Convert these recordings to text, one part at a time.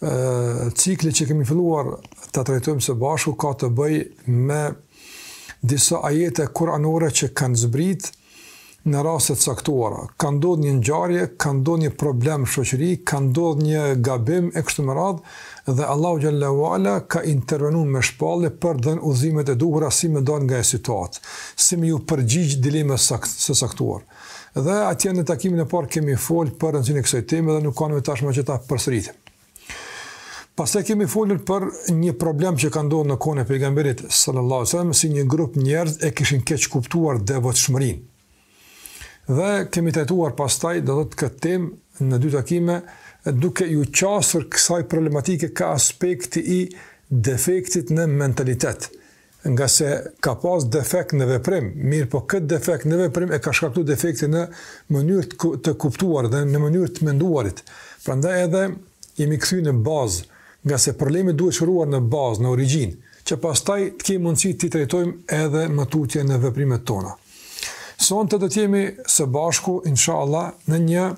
cikli që kemi filluar të trajtojmë së bashku ka të bëjë me disa ajete kuranore që kanë zbrit në raste t'caktuara. Ka ndodhë një ngjarje, ka ndodhë një problem shoqëri, ka ndodhë një gabim e kështu me radhë dhe Allahu Xhelle ue Ala ka intervenu me shpallje për dhënë udhëzimet e duhura si me dalë nga ajo situatë, si me iu përgjigj dilemës së caktuar. Dhe atje në takimin e parë kemi fol për rëndësinë e kësaj teme dhe nuk ka nevojë tashmë që ta përsëritim. Pastaj kemi folur për një problem që ka ndodhur në kohën e pejgamberit sallallahu alajhi wasallam si një grup njerëz e kishin keq kuptuar devotshmërinë. Dhe kemi trajtuar pastaj do të thotë këtë temë në dy takime duke iu qasur kësaj problematike nga aspekti i defektit në mentalitet ngase ka pas defekt në veprim, mirëpo këtë defekt në veprim e ka shkaktu defekti në mënyrë të kuptuarit dhe në mënyrë të menduarit. Prandaj edhe jemi kthy në bazë, ngase problemi duhet shëruar në bazë, në origjinë, që pastaj të kemi mundësi t'i trajtojmë edhe më tutje në veprimet tona. Sonte do të jemi së bashku inshallah në një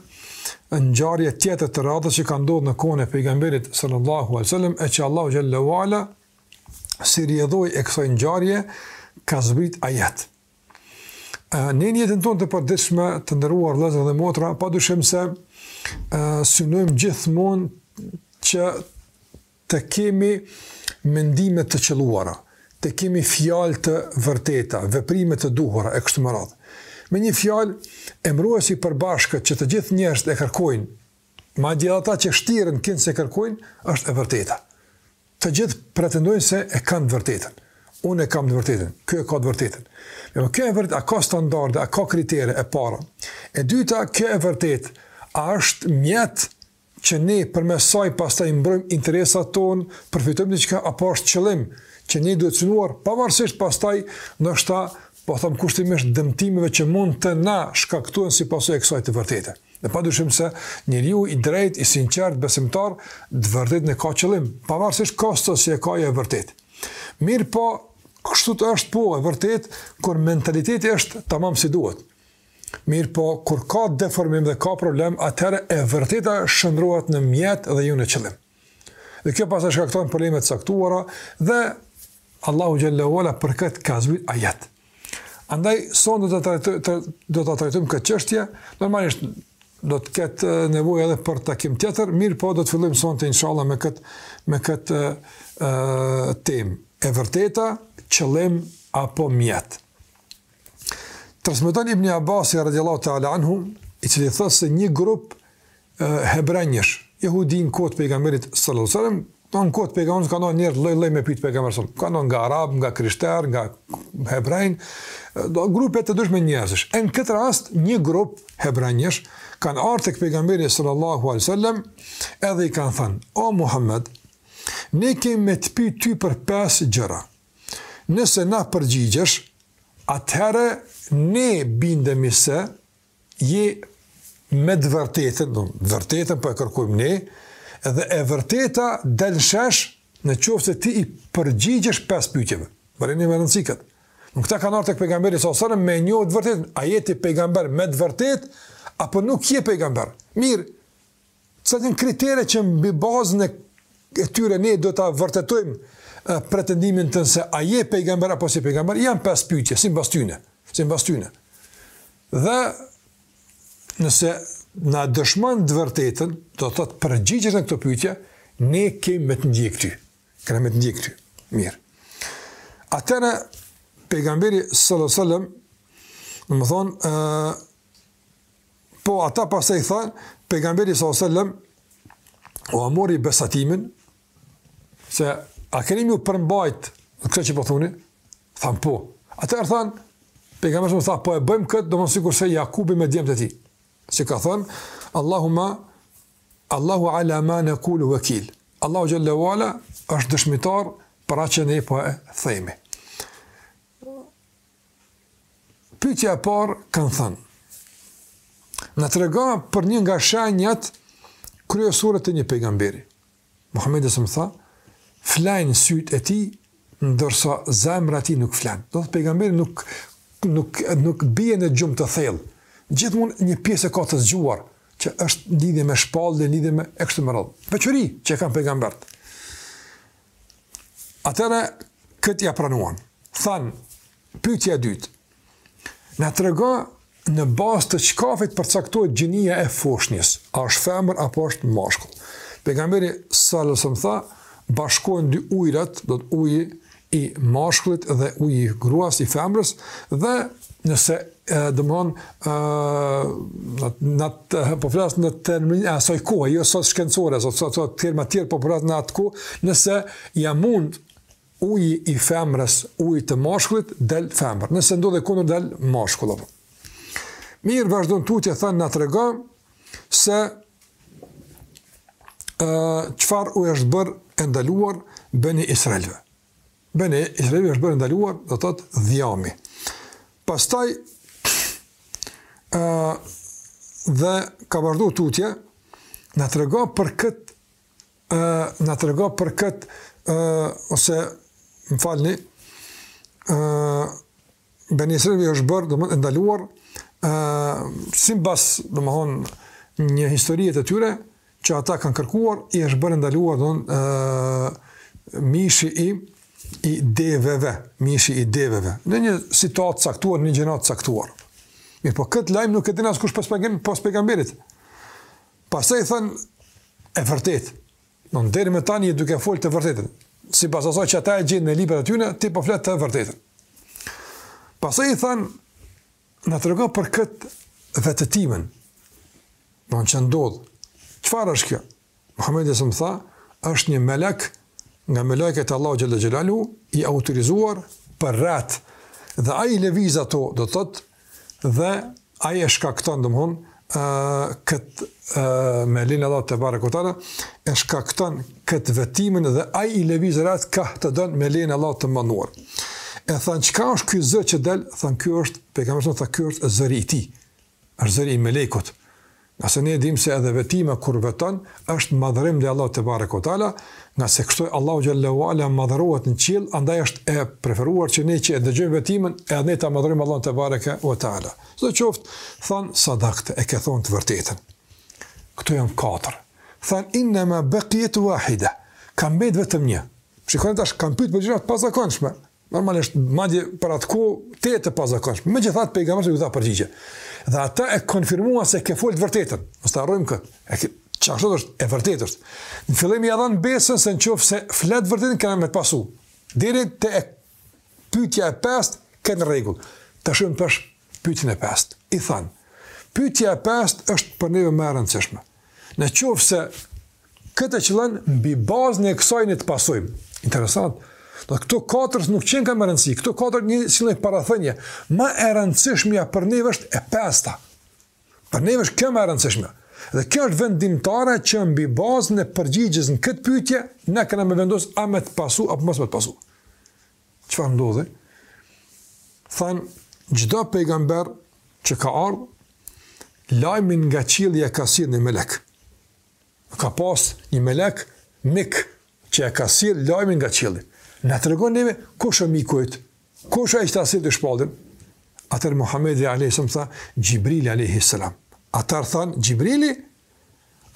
ngjarje tjetër të radhës që ka ndodhur në kohën e pejgamberit sallallahu alajhi wasallam e që Allahu xhelle ue ala si rrjedhojë e kësoj ngjarje, ka zbrit ajete. Ne në jetën tonë të përditshme të nderuar vëllezër dhe motra, pa dyshim se synojmë gjithmonë që të kemi mendime të qëluara, të kemi fjalë të vërteta, veprime të duhura, e kështu me radhë. Me një fjalë, emëruesi i përbashkët që të gjithë njerëzit e kërkojnë, madje edhe ata që shtiren kinse kërkojnë, është e vërteta. Të gjithë pretendojnë se e kanë të vërtetën. Unë e kam të vërtetën, ky e ka të vërtetën. Mirëpo kjo e vërtetë, a ka standarde, a ka kritere e para? E dyta, kjo e vërtetë, a është mjet që ne përmes saj pastaj mbrojmë interesat tonë, përfitojmë diçka apo është qëllim që ne duhet synuar pavarësisht pastaj ndoshta po them kushtimisht dëmtimeve që mund të na shkaktohen si pasojë e kësaj të vërtete. Dhe pa dyshim se njeriu i drejtë, i sinqertë, besimtar, të vërtetën e ka qëllim, pavarësisht kostos që e ka e vërteta. Mirëpo, kështu është, po e vërtetë, kur mentaliteti është tamam si duhet. Mirëpo, kur ka deformim dhe ka problem, atëherë e vërteta shndërrohet në mjet dhe jo në qëllim. Dhe kjo pastaj shkakton probleme t'caktuara dhe Allahu Xhelle ue Ala për këtë ka zbrit ajet. Andaj, sonte do ta trajtojmë këtë çështje, normalisht do të ketë eh, nevojë edhe për takim tjetër, mirëpo do të fillojmë sonte inshallah me kët me këtë eh, eh, temë. E vërteta, qëllim apo mjet. Transmeton Ibn Abbas radiallahu ta'ala anhu, i cili thotë se një grup hebrenjësh, jehudi në kohë të pejgamberit sallallahu alajhi wasallam, do në kohë të pejgamberit kanë ardh njerëz lloj-lloj me pyet pejgamberin sallallahu alajhi wasallam, kanë nga arab, nga krishterë, nga hebrenj, grupe të ndryshme njerëzish. Në këtë rast një grup hebrenjësh kanë ardhur tek pejgamberi sallallahu alajhi wasallam edhe i kanë thënë: "O Muhammed, ne kemi me të pyet ty për pesë gjëra. Nëse na përgjigjesh, atëherë ne bindemi se je me të vërtetën, të vërtetën po e kërkojmë ne, dhe e vërteta del shesh në qoftë se ti i përgjigjesh pesë pyetjeve. Vëreni, me rëndësi kët. Këta kanë ardhur tek pejgamberi salasalem me njoh të vërtetën, a je ti pejgamber me të vërtetë apo nuk je pejgamber? Mirë. Caktojnë kriteret që mbi bazën e tyre ne do ta vërtetojmë pretendimin tënd se a je pejgamber apo s'je pejgamber, janë pes pytje, simbas tyne, simbas tyne. Dhe nëse na dëshmon të vërtetën, do të thotë përgjigjesh në këto pytje, ne kemë me të ndjekë ty. Kena me të ndjekë ty. Mirë. Atëherë, pejgamberi salasalem, domethënë, Po ata pastaj thanë, pejgamberi sallallahu alajhi wasallam ua mori besatimin se a keni me e përmbajt këtë që po thoni? Than po. Atëherë than pejgamberi më tha po e bëjmë këtë domethënë sikur dhe Jakubi me djemtë e tij. Si ka thënë, Allahumma Allahu ala ma naqulu wakil. Allahu jalla wala është dëshmitar për atë që ne po e themi. Pyetja e parë kanë thënë. Na trego për një nga shenjat kryesore të një pejgamberi. Muhamedi salasalem tha, flan syt e tij ndërsa zemra e tij nuk flan. Domethënë pejgamberi nuk nuk nuk bie në gjumë të thellë. Gjithmonë një pjesë e ka të zgjuar që është lidhje me shpallje, lidhje me e kështu me radhë. Veçori që kanë pejgambert. Atëherë, këtë ia pranuan. Thanë, pytja e dytë, na trego në bazë të çkafit përcaktohet gjinia e foshnjës, a është femër apo është mashkull. Pejgamberi salasalem tha, bashkohen dy ujrat, domethënë uji i mashkullit dhe uji i gruas i femrës, dhe nëse e domthon ë ne po flas në termin e asaj kohe, jo sot shkencore, sot sot sot terma të tjerë po flas në atë kohë, nëse ia mund uji i femrës, ujit të mashkullit del femër. Nëse ndodh e kundërta del mashkull apo. Mirë vazhdon tutje thanë na trego se ë çfarë u është bër e ndaluar beni Israilëve. Beni Israilëve është bërë e ndaluar, do të thotë dhjami. Pastaj ë dhe ka vazhdu tutje na trego për kët ë na trego për kët ë ose më falni ë Beni Israilëve është bërë, domethënë e ndaluar, uh, simbas, domethon, një historie të tyre, që ata kanë kërkuar, i është bërë e ndaluar, domethënë, uh, mishi i, i deveve, mishi i deveve, në një situatë të caktuar, në një gjeneratë të caktuar. Mirëpo këtë lajm nuk e din askush pos, pos pejgamberit. Pastaj thanë, e vërtetë, Në deri më tani je duke fol të vërtetën. Sipas asaj që ata e gjejnë në librat e tyre, ti po flet të vërtetën. Pastaj i than na trego për kët vetëtimën. Domethënë ç'ndodh. Çfarë është kjo? Muhamedi a.s. tha, është një melek nga melaiket e Allahut xhel-le xhelaluhu i autorizuar për retë. Dhe ai lëviz ato, do thot, Dhe ai e shkakton, domthon, ë kët ë me lejen e Allahut tebareke ue teala e shkakton kët vetimën dhe ai i lëviz retë ka të don me lejen e Allahut të madhëruar. E than çka është ky zë që del, than ky është pejgamberi tha ky është zëri i tij. Është zëri i melekut. Ngase ne e dimë se edhe vetima kur veton është madhërim ndaj Allahut tebareke ue teala, ngase kështu Allahu xhel-le ue ala madhërohet në qiell, andaj është e preferuar që ne që e dëgjojmë vetimën edhe ne ta madhërojmë Allahun tebareke ue teala. Sidoqoftë, than sadakte, e ke thonë të vërtetën. Këto janë katër. Than innama baqiyat wahida. Ka mbet vetëm një. Shikoni tash kan pyet për gjëra të pazakonshme, Normalisht, madje për atë kohë tejet të pazakonshme. Megjithatë pejgamberi u dha përgjigje. Dhe ata e konfirmuan se ke fol të vërtetën. Mos ta harrojmë kët. E ke çfarë është e vërtetë është. Në fillim ia dhan besën se në qoftë se flet të vërtetën kanë me të pasu. Deri te pyetja e pestë krejt në rregull. Tash pyesin pyetjen e pestë. I than. Pyetja e pestë është për neve më e rëndësishme. Në qoftë se Këtë qëllon mbi bazën e kësaj ne të pasojmë. Interesant. Do këto katër nuk qenka me rëndësi. Këto katër një si lloj parathënie. Më e rëndësishmja për ne është e pesta. Për ne është kjo më e rëndësishme. Dhe kjo është vendimtare që mbi bazën e përgjigjes në këtë pyetje ne kemi me vendos a me të pasu apo mos me të pasu. Çfarë ndodhi? Than çdo pejgamber që ka ardhur lajmin nga qielli e ka sjellë një melek. Ka pas një melek mik që e ka sjellë lajmin nga qielli. Na tregon neve kush është miku yt? Kush ai që ta sjell këtë shpalljen? Atëherë Muhammedi a.s. tha, Xhibrili a.s. Atëherë thanë, Xhibrili,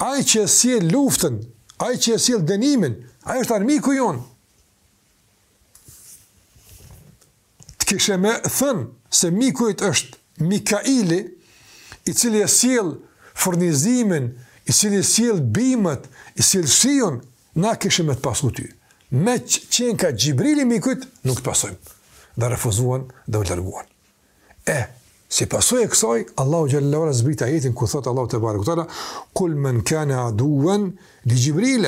ai që e sjell luftën, ai që e sjell dënimin, ai është armiku jonë. Të kishe me thënë se miku yt është Mikaili i cili e sjell furnizimin, i cili sjell bimët, e sjell shiun, na kishim me të pasu ty. Meqë qenka Xhibrili miku yt, nuk të pasojmë. Dhe refuzuan dhe u larguan. E, Si pasojë e kësaj, Allahu xhelle ue ala zbriti ajetin ku thotë Allahu tebareke ue teala, "Kul men kana aduwan li Jibril",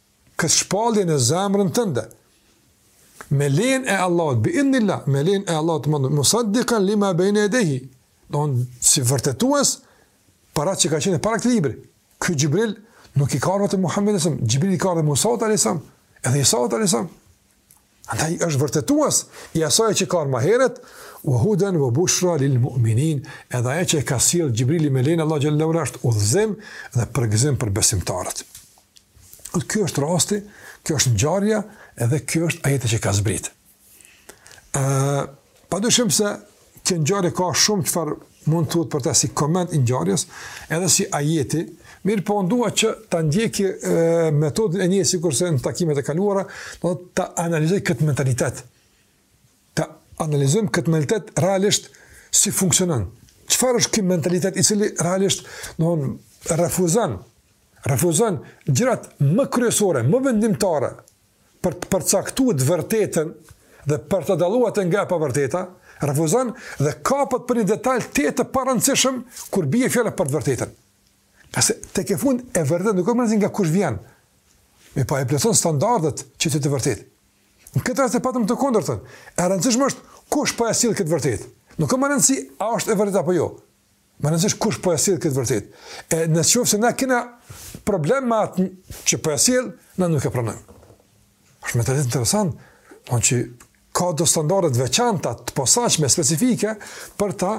këtë shpallje në zemrën tënde. Me lejen e Allahut, bi idhnillah, me lejen e Allahut të madhëruar, musaddiqan lima bayna yadayhi. Domethënë si vërtetues para që ka qenë para këtij libri. Ky Xhibril nuk i ka ra vetëm Muhamedit a.s., Xhibril i ka ra edhe Musaut alayhis salam, edhe Isaut alayhis salam. Andaj është vërtetues i asaj që ka ra më herët, u huden u bushra lil mu'minin, edhe ajo që ka sjellë Xhibrili me lejen e Allahut xhelle ue ala është udhëzim dhe përgëzim për besimtarët. Dhe ky është rasti, kjo është ngjarja, edhe ky është ajeti që ka zbritë. Ë Pa dyshim se kjo ngjarje ka shumë çfarë mund të thuhet për të si koment i ngjarjes, edhe si ajetit, mirëpo unë dua që ta ndjeki metodën e njëjtë sikurse në takimet e kaluara, domethënë ta analizoj këtë mentalitet. Ta analizojmë këtë mentalitet realisht si funksionon. Çfarë është ky mentalitet i cili realisht domethënë refuzon, refuzon gjërat më kryesore, më vendimtare, për të përcaktuar të vërtetën dhe për ta dallu atë nga e pavërteta, refuzon dhe kapet për një detaj tejet të parëndësishëm kur bie fjala për të vërtetën. Pasi tekefundit e vërteta nuk ka rëndësi nga kush vjen. Me pa a e plotëson standardet që të jetë e vërtetë. Në këtë rast e patëm të kundërtën. E rëndësishme është kush po e sill këtë të vërtetë. Nuk ka më rëndësi a është e vërtetë apo jo. Me rëndësi është kush po e sjell këtë të vërtetë. E në qoftë se na kena problem me atë që po e sjell, na nuk e pranojmë. Është me të vërtetë interesant, po që ka do standarde të veçanta, të posaçme, specifike për ta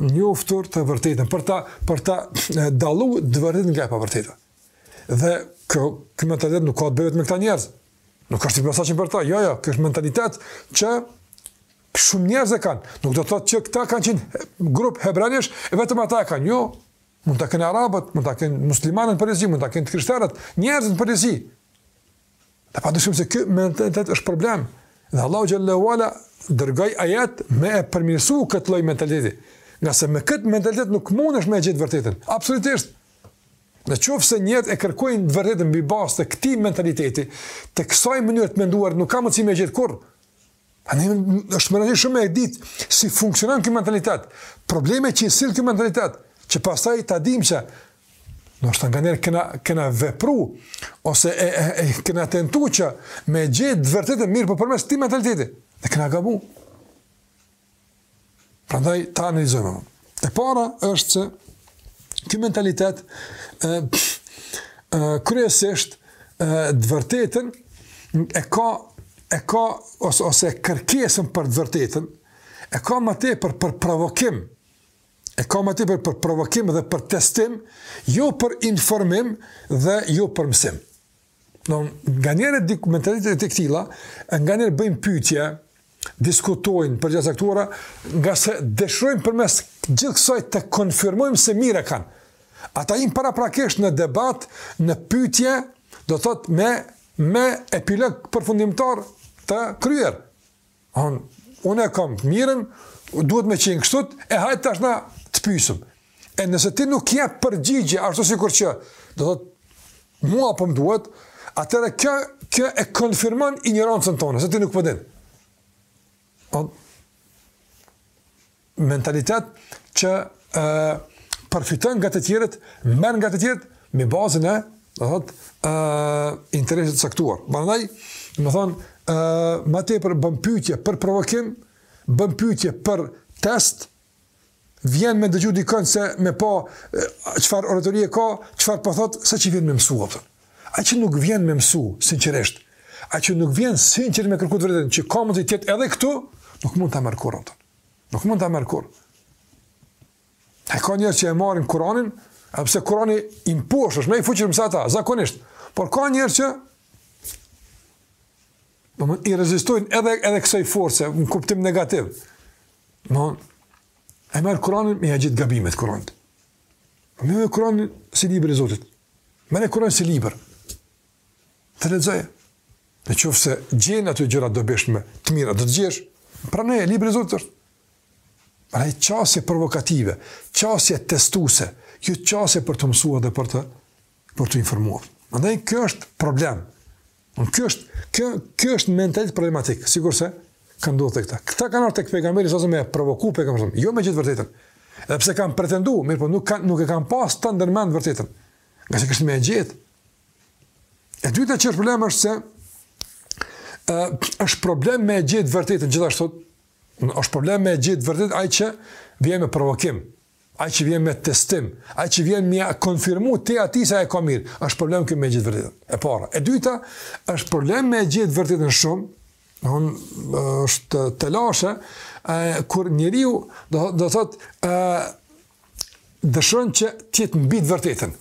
njoftur të vërtetën, për ta për ta dallu të vërtetën nga e pavërteta. Dhe ky ky mentalitet nuk ka të bëjë me këta njerëz. Nuk është i posaçëm për ta. Jo, jo, ky është mentalitet që Shumë njerëz e kanë. Nuk do të thotë që këta kanë qenë grup hebranesh, e vetëm ata e kanë. Jo. Mund ta kenë arabët, mund ta kenë muslimanët për Zotin, mund ta kenë kristianët, njerëzit për Zotin. Dhe pa dyshim se ky mentalitet është problem. Dhe Allahu xhele ue ala dërgoi ajet me e përmirësu këtë lloj mentaliteti. Ngase me këtë mentalitet nuk mundesh me gjet të vërtetën. Absolutisht. Në qoftë se njerëzit e kërkojnë të vërtetën mbi bazë të këtij mentaliteti, të kësaj mënyre të menduarit, nuk ka mënyrë si me gjet kurrë. Andaj është me rëndësi shumë me e ditë si funksionon ky mentalitet. Problemet që i sjell ky mentalitet, që pastaj ta dimë se ndoshta nganjëherë kena kena vepru ose e, e, e kena tentu që me gjet të vërtetën mirëpo përmes këtij mentaliteti dhe kena gabu. Prandaj ta analizojmë. E para është se ky mentalitet ë ë kryesisht ë të vërtetën e ka e ka ose ose kërkesën për të vërtetën e ka më tepër për provokim e ka më tepër për provokim dhe për testim jo për informim dhe jo për mësim Nganjëherë mentalitetet e këtilla, nganjëherë bëjnë pytje, diskutojnë për gjëra të caktuara, ngase dëshirojnë përmes gjithë kësaj të konfirmojnë se mirë e kanë. Ata hyjnë paraprakisht në debat, në pytje, do thot me, me epilog përfundimtar të kryer. Thon, unë e kam mirë, duhet me qenë kështu, e hajt tash na të pysëm. E nëse ti nuk jep përgjigje, ashtu sikur që, do thot, mua po më duhet, atëherë kjo, kjo e konfirmon injorancën tonde, se ti nuk po din. Po Hon, mentalitet që ë përfiton nga të tjerët, merr nga të tjerët mbi bazën e, do thot, ë interesit të caktuar. Prandaj, do thon, ë më tepër bën pyetje për provokim, bën pyetje për test, vjen me dëgju dikon sa me pa çfarë oratorie ka, çfarë po thot, sa që vjen me mësu atë. Ai që nuk vjen me mësu, sinqerisht, ai që nuk vjen sinqerisht me kërku të vërtetën, që ka mund të jetë edhe këtu, nuk mund ta marrë kurrë, Nuk mund ta merr kurrë. E ka njerëz që e marrin Kur'anin, edhe pse Kur'ani i mposht, është më i fuqishëm se ata, zakonisht. Por ka njerëz që do t'i rezistojnë edhe edhe kësaj force në kuptim negativ. E marrin Kur'anin me gjet gabimet e Kur'anit. Merre Kur'anin si libër i Zotit. Merre Kur'anin si libër. Të lexoje. Në qoftë se gjen ato gjëra dobishme, të mira, do të gjesh. Pranoje, libri i Zotit është. Pra e qasje provokative, qasje testuse, e jo qasje për të mësuar dhe për të, për të informuar. Andaj, kjo është problem. Kjo është, kjo, kjo është mentalitet problematik, sikurse ka ndodhë te këta. Këta kanë ardhë tek pejgamberi, s.a.s. me provoku pejgamberin, jo me gjetë të vërtetën. Edhe pse kanë pretendu, mirëpo nuk, kanë, nuk e kanë pasë ndërmend të vërtetën. Ngase kështë me e gjetë, E dyta që është problem është se është problem me gjetë të vërtetën gjithashtu është problem me gjetë të vërtetën ai që vjen me provokim, ai që vjen me testim, ai që vjen me konfirmu te aty se ai e ka mirë, është problem ky me gjetë të vërtetën. E para, e dyta është problem me gjetë të vërtetën shumë, don është telashe kur njeriu do do thotë dëshiron që të jetë mbi të vërtetën.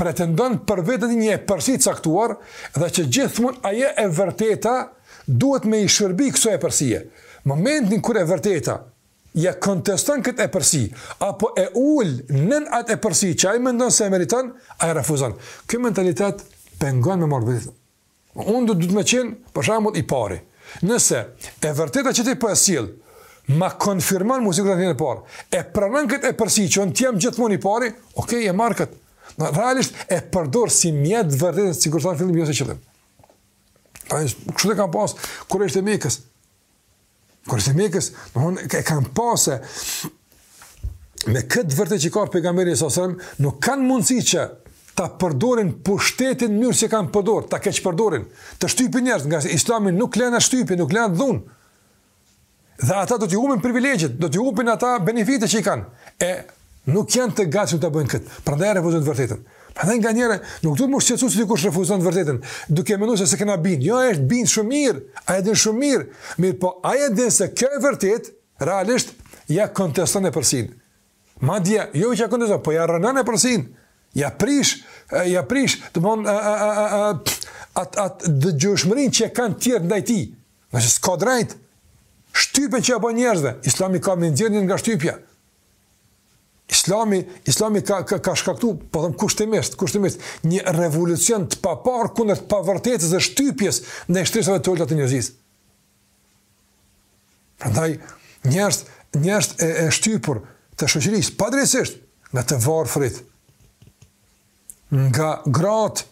Pretendon për veten një epërsi të caktuar dhe që gjithmonë ajo e vërteta duhet me i shërbi kësaj epërsie. Momentin kur e vërteta ia konteston këtë epërsi apo e ul nën atë epërsi që ai mendon se e meriton, ai refuzon. Kjo mentalitet pengon me marrë Unë du me qenë, për shembull, i pari. Nëse e vërteta që ti po e sjell ma konfirmon mu që unë të jem i pari, e pranon këtë epërsi që unë të jem gjithmonë i pari, ok, e marr këtë. Realisht e përdor si mjet të vërtetën sikur thamë në fillim jo si qëllim. Pra kështu e kanë pas kurejshët e Mekës. Kurejshët e Mekës, domethënë, e kanë pa se me këtë të vërtetë që ka ardhë pejgamberi s.a.s., nuk kanë mundësi që ta përdorin pushtetin në mënyrë që kanë përdor, ta keqpërdorin, të shtypin njerëz, ngase islami nuk len as shtypje, nuk len as dhunë. Dhe ata do t'i hupin privilegjet, do t'i hupin ata benefite që i kanë. E Nuk janë të gatshëm ta bëjnë këtë, prandaj refuzojnë të vërtetën. Prandaj nganjëherë nuk duhet të mos shqetësohesh se dikush refuzon të vërtetën, duke menduar se s'e kena bind. Jo, është bind shumë mirë, ai e din shumë mirë, mirëpo ai e din se kjo e vërtetë realisht ja konteston epërsinë. Madje, jo që ja konteston, po ja rrënon epërsinë. Ja prish, ja prish, të bon, atë at, dëgjushmërinë që e kanë të tjerët ndaj tij. Nëse s'ka të drejtë, shtypjen që ja bën njerëzve, islami ka me i nxjerrë nga shtypja. Islami, Islami ka ka, ka shkaktuar, po them kushtimisht, kushtimisht një revolucion të paparë kundër të pavërtetës dhe shtypjes ndaj shtresave të ulta të njerëzisë. Prandaj njerëzit, njerëzit e, e shtypur të shoqërisë, padrejtësisht nga të varfrit, nga gratë,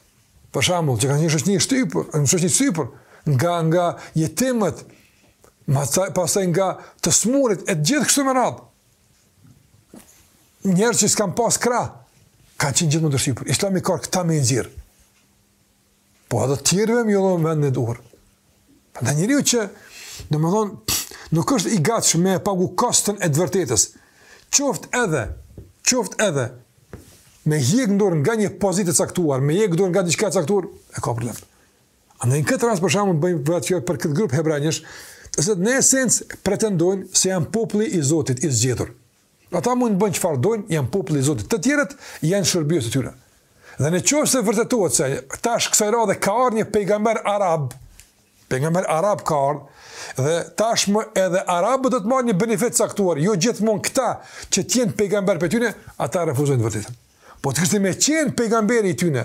për shembull, që kanë qenë në shoqni shtypur, në shoqni shtypur, nga nga jetimët, pastaj nga të smurit e gjithë kështu me radhë. Njerëz që s'kanë pas krah, kanë qenë gjithmonë të shtypur. Islami ka ardhë këta me i nxirr. Po edhe të tjerëve me ja u lon venin dorë. Një njeri që, domethënë, nuk është i gatshëm me e pagu kostën e të vërtetës. Qoftë edhe, qoftë edhe, me hjek dorë nga një pozitë e caktuar, me hjek dorë nga një diçka e caktuar, e ka problem. Ama në këtë rast, për shembull, bëjmë pra fjalë për këtë grup hebrenjsh, se në esencë pretendojnë se janë populli i Zotit, i zgjedhur. Ata mund të bëjnë çfarë dojnë, janë populli i Zotit. Të tjerët janë shërbyes të tyre. Dhe në qoftë se vërtetohet se tash kësaj radhe ka ardhur një pejgamber arab, pejgamber arab ka ardhur dhe tashmë edhe arabët do të marrin një benefit të caktuar, jo gjithmonë këta që të jenë pejgamber prej tyne, ata refuzojnë të vërtetën. Po të kishte me qenë pejgamberi i tyne,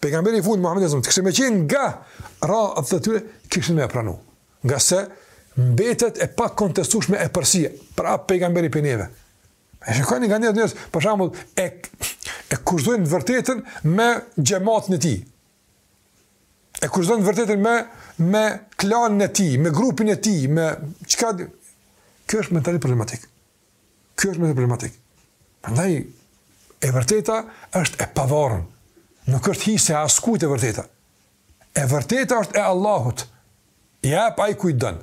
Pejgamberi i fundit Muhamedi sallallahu alaihi wasallam, të kishte me qenë nga radhët e tyre kishin me pranu. Ngase mbetet e pakontestueshme epërsia, pra pejgamberi prej neve. E shikoni nganjëherë njerëz, për shembull, e e kushtëzojnë të vërtetën me xhamatin e tij. E kushtëzojnë të vërtetën me me klanin e tij, me grupin e tij, me çka. Kjo është mentalitet problematik. Ky është mentalitet problematik. Prandaj e vërteta është e pavarur. Nuk është hise e askujt e vërteta. E vërteta është e Allahut. Ja jep ai kujt don.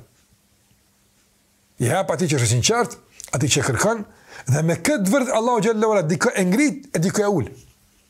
Ja jep atij që është i sinqertë, atij që e kërkon dhe me këtë të vërtetë Allahu xhelle ve ala dikë e ngrit e dikë e ul.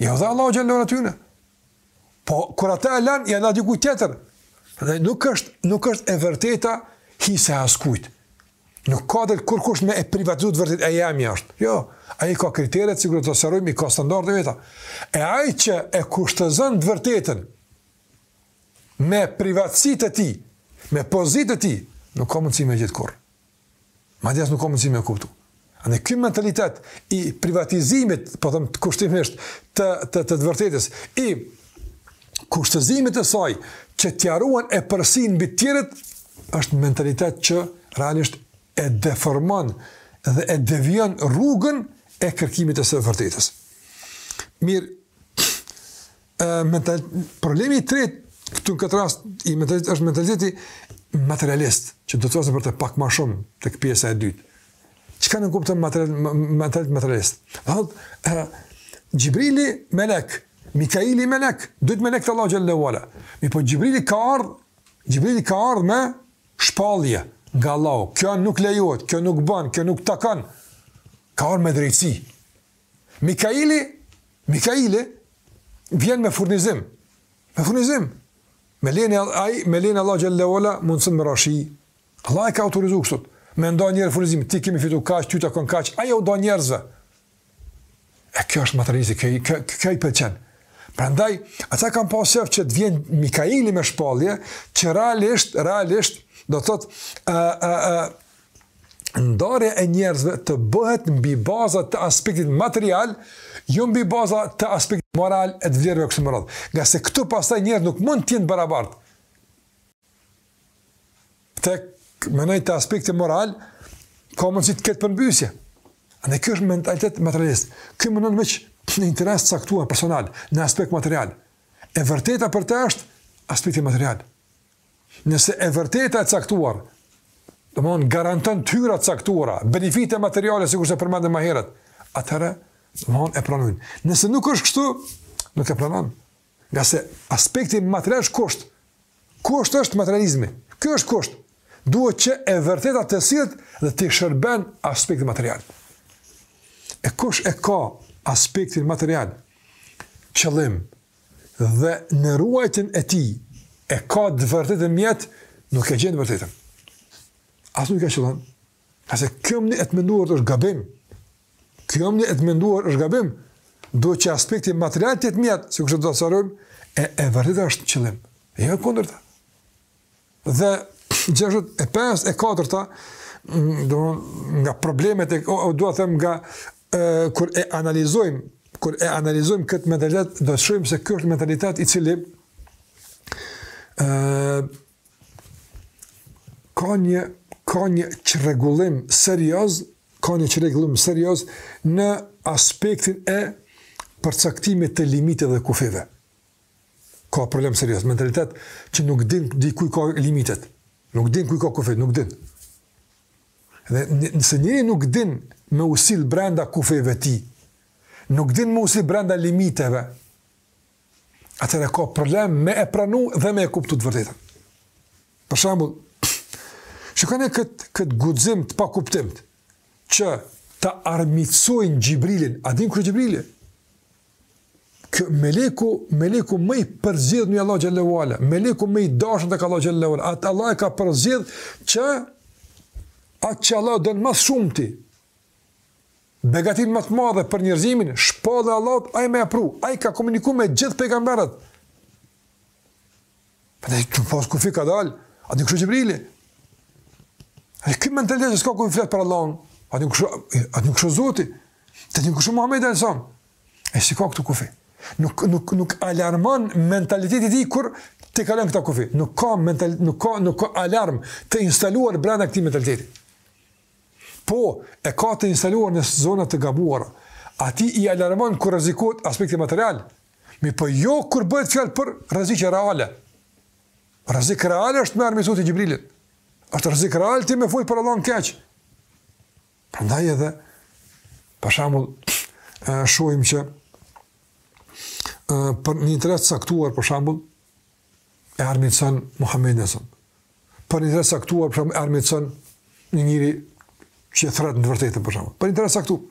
Ja u dha Allahu xhelle ve ala atyne. Po kur ata e lanë, ja dha dikujt tjetër. Dhe nuk është nuk është e vërteta hise e askujt. Nuk ka del kurkush me e privatizu të vërtetën, e jemja asht. Jo, ajo ka kriteret sikur do të sqarojmë i ka standardet e veta. E ai që e kushtëzon të vërtetën me privatësitë e tij, me pozitën e tij, nuk ka mundësi me e gjetë kurr. Madje as nuk ka mundësi me e kuptu. Andaj ky mentalitet i privatizimit, po them kushtimisht të të të, të vërtetës, i kushtëzimit të saj që t'ia ruan epërsinë mbi të tjerët, është mentalitet që realisht e deformon dhe e devion rrugën e kërkimit të së vërtetës. Mirë, Mental... Problemi i tretë, këtu në këtë rast, i mental... është mentaliteti materialist, që do të flas për të pak ma shumë tek pjesa e dytë. Çka nënkupton material... mentalitet materialist? Do thotë, Xhibrili melek, Mikaili melek, dytë melekë të Allahut xhelle ve ala. Mirëpo Xhibrili ka ardhë, Xhibrili ka ardhë me shpallje nga Allahu. Kjo nuk lejohet, kjo nuk banë, kjo nuk takon. Ka ardhë me drejtësi. Mikaili, Mikaili vjen me furnizim. Me furnizim. Me lene ai, me lene Allah xhallahu ala mundson me rashi. Allah e ka autorizuar kështu. Me nda një furnizim, ti ke me fitu kaq, ty të takon kaq, ai u ndan njerëzve. E kjo është materialiste, kjo kjo, kjo i pëlqen. Prandaj ata kanë pas qejf të vjen Mikaili me shpallje, që realisht, realisht do thotë ë ë ë ndarja e njerëzve të bëhet mbi baza të aspektit material, jo mbi baza të aspektit moral e të vlerave e kështu me radhë. Ngase këtu pastaj njerëzit nuk mund të jenë të barabartë. Tek, me thënë, te aspekti moral ka mundësi të ketë përmbysje. Andaj ky është mentalitet materialist. Ky mendon veç në interes të caktuar personal, në aspekt material. E vërteta për të është aspekti material. Nëse e vërteta e caktuar, domethënë, garanton të hyra të caktuara, benefite materiale, sikurse përmendëm më herët, atëherë, domethënë, e pranojnë. Nëse nuk është kështu, nuk e pranojnë. Ngase aspekti material është kusht. Kusht është materializmi. Kjo është kusht. Duhet që e vërteta të sillet dhe t'i shërben aspektit material. E kush e ka aspektin material, qëllim, dhe në ruajtjen e tij e ka të vërtetën mjet, nuk e gjen të vërtetën. As nuk e qëllon. Ngase kjo mënyrë e të menduarit është gabim. Kjo mënyrë e të menduarit është gabim. Duhet që aspekti material të jetë mjet, sikur do ta sqarojmë, e e vërteta është qëllim. Jo e kundërta. Dhe gjashtë e pesë, e katërta, do nga problemet e o, dua të them nga e, kur e analizojmë, kur e analizojmë këtë mentalitet, do të shohim se ky është mentalitet i cili ë ka një ka një çrregullim serioz, ka një çrregullim serioz në aspektin e përcaktimit të limiteve dhe kufijve. Ka problem serioz, mentalitet që nuk din ku i ka limitet. Nuk din ku i ka kufijtë, nuk din. Dhe nëse njeriu nuk din me u sjell brenda kufijve të tij, nuk din me u sjell brenda limiteve, atëherë ka problem me e pranu dhe me e kuptu të vërtetën. Për shambull, që kanë këtë, këtë guxim të pakuptimtë, që ta armiqësojnë Xhibrilin, a din kush është Xhibrili? Kë meleku, meleku më i përzgjedhun i Allahut xhelle ve ala, meleku më i dashur tek Allahu xhelle ve ala. Atë Allahu e ka përzgjedh që atë që Allahu don më së shumti, begatinë më të madhe për njerëzimin, shpalljen e Allahut ai me e pru, ai ka komuniku me gjithë pejgamberët. Po të kish pas kufi, kadale, ka thënë kështu Xhibrili. E ky mentalitet që s'ka kufi flet për Allahun, ka thënë kështu, ka thënë kështu Zoti, ka thënë kështu Muhamedi alejhi selam. E s'i ka këta kufi. Nuk, nuk, nuk alarmon mentaliteti i tij kur t'i kalon këta kufi. Nuk ka, mental, nuk ka, nuk ka alarm të instaluar brenda këtij mentaliteti. Po, e ka të instaluar në zona të gabuara. Atij i alarmon kur rrezikohet aspekti material, Mirëpo jo kur bëhet fjalë për rreziqe reale. Rrezik real është me armiqsu ti Xhibrilin. Është rrezik real ti me fol për Allahun keq. Prandaj edhe për shembull shohim që për një interes të caktuar për shembull e armiqson Muhamedin alejhi selam. Për një interes të caktuar për shembull e armiqson një njeri që thrret në të vërtetën për shembull. Për interes të caktuar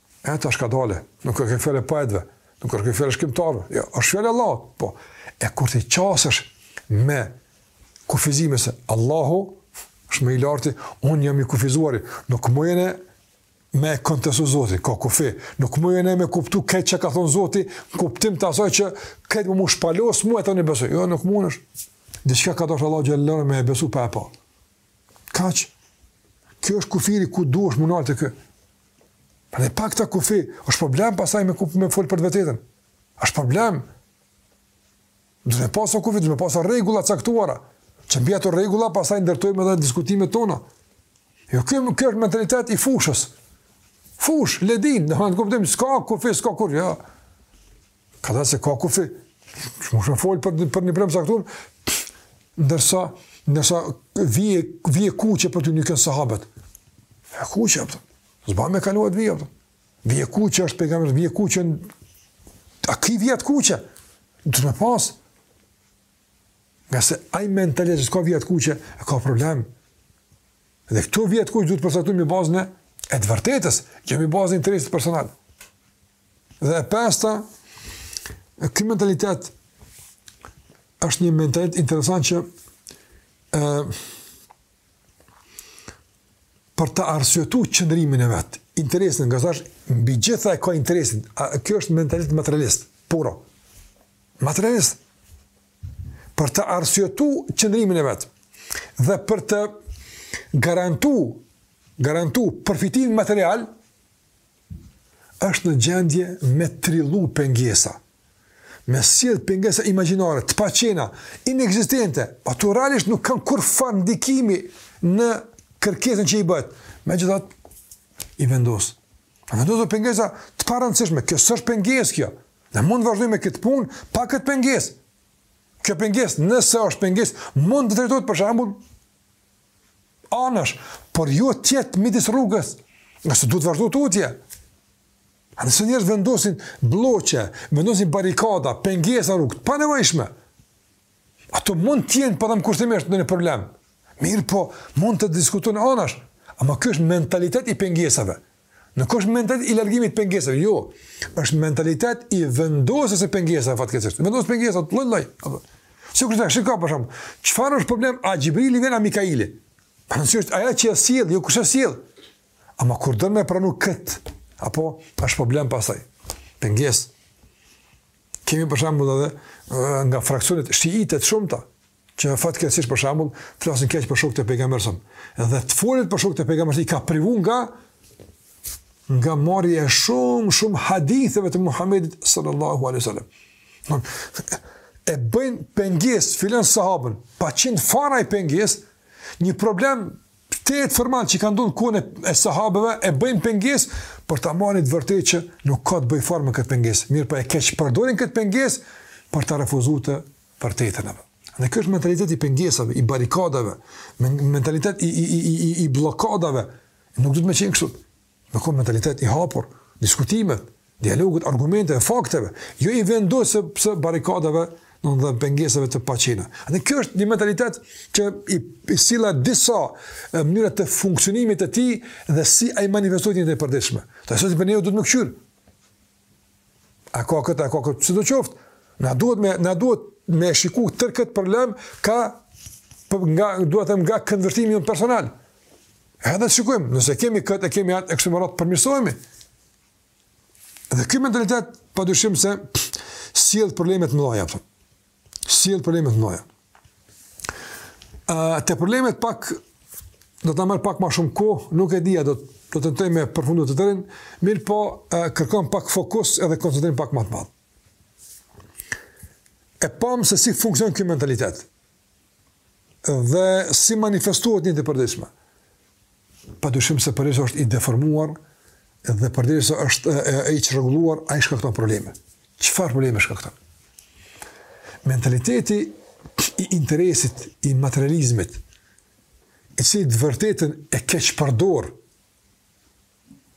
E tash kadale, nuk është kjo fjalë e poetëve, nuk është kjo fjalë e shkrimtarëve. Jo, është fjalë e Allahut. Po. E kur ti qasesh me kufizime se Allahu është më i larti, unë jam i kufizuari, nuk muj unë me kontestu Zotin, ka kufi, nuk muj unë me kuptu këtë që ka thonë Zoti, n'kuptim të asaj që këtë me ma shpalos mu e tani e besoj. Jo, nuk munesh. Diçka ka dashtë Allahu xhelle ve ala me e besu pa e pa. Kaq, ky është kufiri ku duhesh me u nalë, te kjo. Prandaj pa këta kufi, është problem pastaj me kufi me fol për të vërtetën. Është problem. Duhet me pas kufi, duhet me pas rregulla të caktuara. Që mbi ato rregulla pastaj ndërtojmë edhe diskutimet tona. Jo ky ky është mentalitet i fushës. Fushë, ledinë, në atë kuptim s'ka kufi, s'ka kur, jo. Kadale se ka kufi, s'mun s'mun fol për, për një brez të caktuar, ndërsa, ndërsa vijë, vijë e kuqe për ty me kënë sahabët. E kuqe, apo? S'ban me kalu atë vijë, apo? Vijë e kuqe është pejgamber, vijë e kuqe në... A ki vija të kuqe? Duhet me pasë. Ngase ai mentalitet që s'ka vija të kuqe, e ka problem. Dhe këto vija të kuqe duhet përcaktu mbi bazën e së vërtetës, e jo mbi bazën e interesit personal. Dhe e pesta, ky mentalitet është një mentalitet interesant që e, për ta arsyetu qëndrimin e vet, interesin, ngase thashë, mbi gjitha e ka interesin, a, ky është mentalitet materialist, puro, materialist, për ta arsyetu qëndrimin e vet, dhe për të garantu, garantu përfitim material, është në gjendje me trillu pengesa, me sjellë pengesa imagjinare, të paqena, inekzistente, ato realisht nuk kanë kurrfarë ndikimi në kërkesën që i bëhet, megjithatë i vendos. A vendos pengesa të parëndësishme, kjo s'është pengesë kjo, dhe mund të vazhdojë me këtë punë, pa këtë pengesë. Kjo pengesë, nëse është pengesë, mund të drejtohet për shembull, anash, por jo të jetë midis rrugës, ngase duhet të vazhdojë tutje. A nëse njerëz vendosin blloqe, vendosin barrikada, pengesa rrugët, panevojshme, ato mund të jenë ta themi kushtimisht ndonjë problem. Mirëpo, mund të diskutohen anash, ama ky është mentalitet i pengesave. Nuk është mentalitet i largimit të pengesave, jo. Është mentalitet i vendosjes së pengesave fatkeqësisht. Vendos pengesa lloj lloj. Sikur tash, shiko për shembull, çfarë është problem a Xhibrili vjen a Mikaili? Rëndësi është ajo që e sjell, jo kush e sjell. Ama kur s'do me pranu kët, epo është problem pastaj. Pengesë. Kemi për shembull edhe nga fraksionet shiite të shumta, që fatkeqësisht për shembull flasin keq për shokët e pejgamberit edhe të folurit për shokët e pejgamberit i ka privuar nga nga marrja e shumë shumë haditheve të Muhamedit sallallahu alaihi wasallam. E bëjnë pengesë filan sahabën, pa qenë fare ai pengesë, një problem tejet formal që ka ndodhë kohën e sahabeve e bëjnë pengesë për ta marrë të vërtetën që nuk ka të bëjë fare me këtë pengesë. Mirëpo e keqpërdorin këtë pengesë për ta refuzuar të vërtetën apo. Dhe ky është mentalitet i pengesave, i barrikadave, mentalitet i i i i i bllokadave. Nuk duhet me qenë kështu. Me kanë mentalitet i hapur, diskutimit, dialogut, argumenteve, fakteve, jo i vendosjes së barrikadave, edhe pengesave të paqena. Dhe ky është një mentalitet që i, i solla disa mënyra të funksionimit të tij dhe si ai manifestohet në jetë të përditshme. Tash secili prej neve duhet me kqyrë. A ka këtë, a ka këtë, sidoqoftë, na duhet me, na duhet me shiku tërë këtë problem, ka, për, nga, do të thotë nga këndvështrimi ynë personal. Edhe të shikojmë, nëse kemi këtë, e kemi atë, e kështu me radhë të përmirësohemi. Dhe ky mentalitet, pa dyshim se, sjell probleme të mdhaja, po. sjell probleme të mëdha. Ë te problemet pak do ta marr pak më shumë kohë, nuk e di a do të tentoj me përfundu të tërin, mirëpo kërkon pak fokus edhe koncentrim pak më të madh. E pamë se si funksion kjo mentalitet. Dhe si manifestohet në jetë të përditshme? Pa dyshim se përderisa është i deformuar dhe përderisa është e, e, i çrregulluar, ai shkakton probleme. Çfarë probleme shkakton? Mentaliteti i interesit, i materializmit, i cili të vërtetën e keqpërdor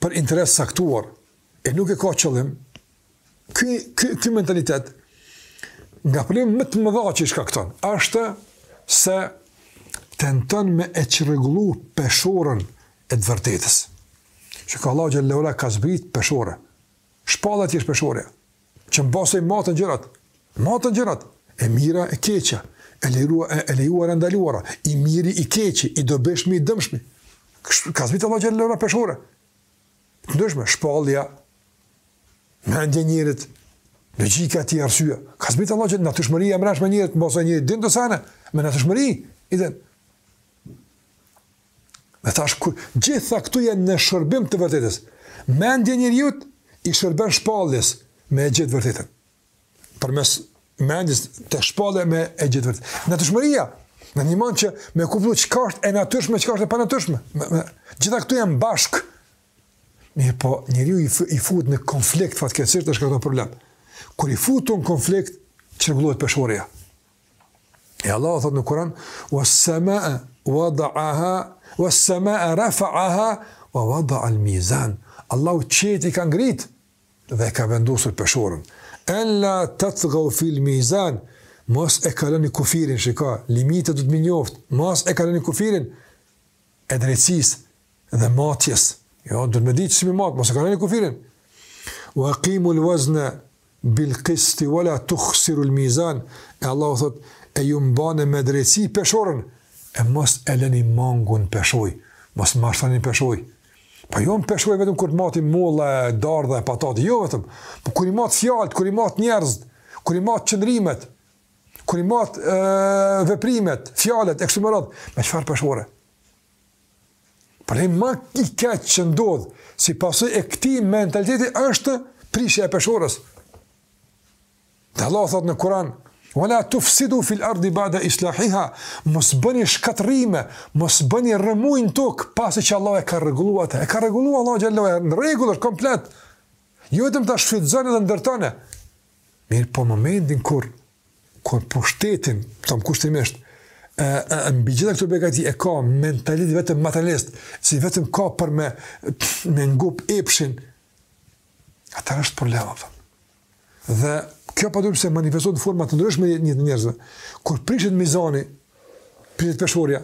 për interes të caktuar, e nuk e ka qëllim, ky, ky, ky mentalitet, nga problemet më të mëdha që i shkakton, është se tenton me e çrregullu peshorën e të vërtetës. Çka, Allah xhelle ve ala ka zbrit peshore. Shpallja është peshore. që me bazë saj maten gjërat, maten gjërat, e mira e keqja, e lejuara e, e lejuara e ndaluara, i miri i keqi, i dobishmi i dëmshmi. Ka zbrit Allah xhelle ve ala peshore. Ndryshme, shpalja, mendja e njeriut, logjika e tij, arsyeja. Ka zbrit Allah xhelle, natyrshmëri e brendshme e njeriut, me bazë saj njeriu, din do sene, me natyrshmëri, i dhe. Dhe thash, kur, gjitha këto janë në shërbim të vërtetës. Mendja e njeriut i shërben shpalljes me e gjet të vërtetën. Përmes mendjes te shpallja me e gjet të vërtetën. Natyrshmëria, në një mënyrë që me kuptu çka është e natyrshme, çka është e panatyrshme. Gjitha këto janë bashkë. Mirëpo, njeriu i, i fut në konflikt, fatkeqësisht shkakton problem. Kur i fut në konflikt, çrregullohet peshorja. E Allahu thot në Kur'an, "Was-samaa'a wada'aha, was-samaa'a rafa'aha wa wada'a al-mizan." Allahu qiejt i ka ngrit dhe ka vendosur peshorën. Ella tatghaw fil mizan. Mos e kaloni kufirin, shika, limitet duhet me i njoft. Mos e kaloni kufirin. e drejtësisë dhe matjes. Jo, duhet me ditë si me matë, mos e kaloni kufirin. Wa aqimu al-wazna bil qist wa la tukhsiru al-mizan. E Allahu thot, e ju mbane me drejtësi peshorën, e mos e lëni mangut peshojën, mos mashtroni n'peshojë. Po jo në peshojë vetëm kur matim molla, dardha e patate, jo vetëm. Po kur i mat fjalët, kur i mat njerëzit, kur i mat qëndrimet, Kur i mat veprimet, fjalët e kështu me radhë, me çfarë peshore? Problemi më i keq që ndodh si pasojë e këtij mentaliteti është prishja e peshorës. Dhe Allah thot në Kur'an, "Wala tufsidu fil ardi ba'da islahiha", mos bëni shkatërrime, mos bëni rrëmujë në tokë pasi që Allah e ka rregulluar atë. E ka rregulluar Allah xhallahu në rregull është komplet. Jo vetëm ta shfrytëzoni dhe ndërtoni. Mirëpo në momentin kur kur pushtetin, them kushtimisht, e, e, e mbi gjitha këto begati e ka mentalitet vetëm materialist, si vetëm ka për me me ngup epshin. Atëherë është problem apo. Dhe kjo pa dyshim se manifestohet në forma të ndryshme në jetë të njerëzve. Kur prishet mizani, prishet peshorja,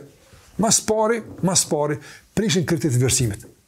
ma s'pari, ma s'pari, prishen kriteret e vlerësimit.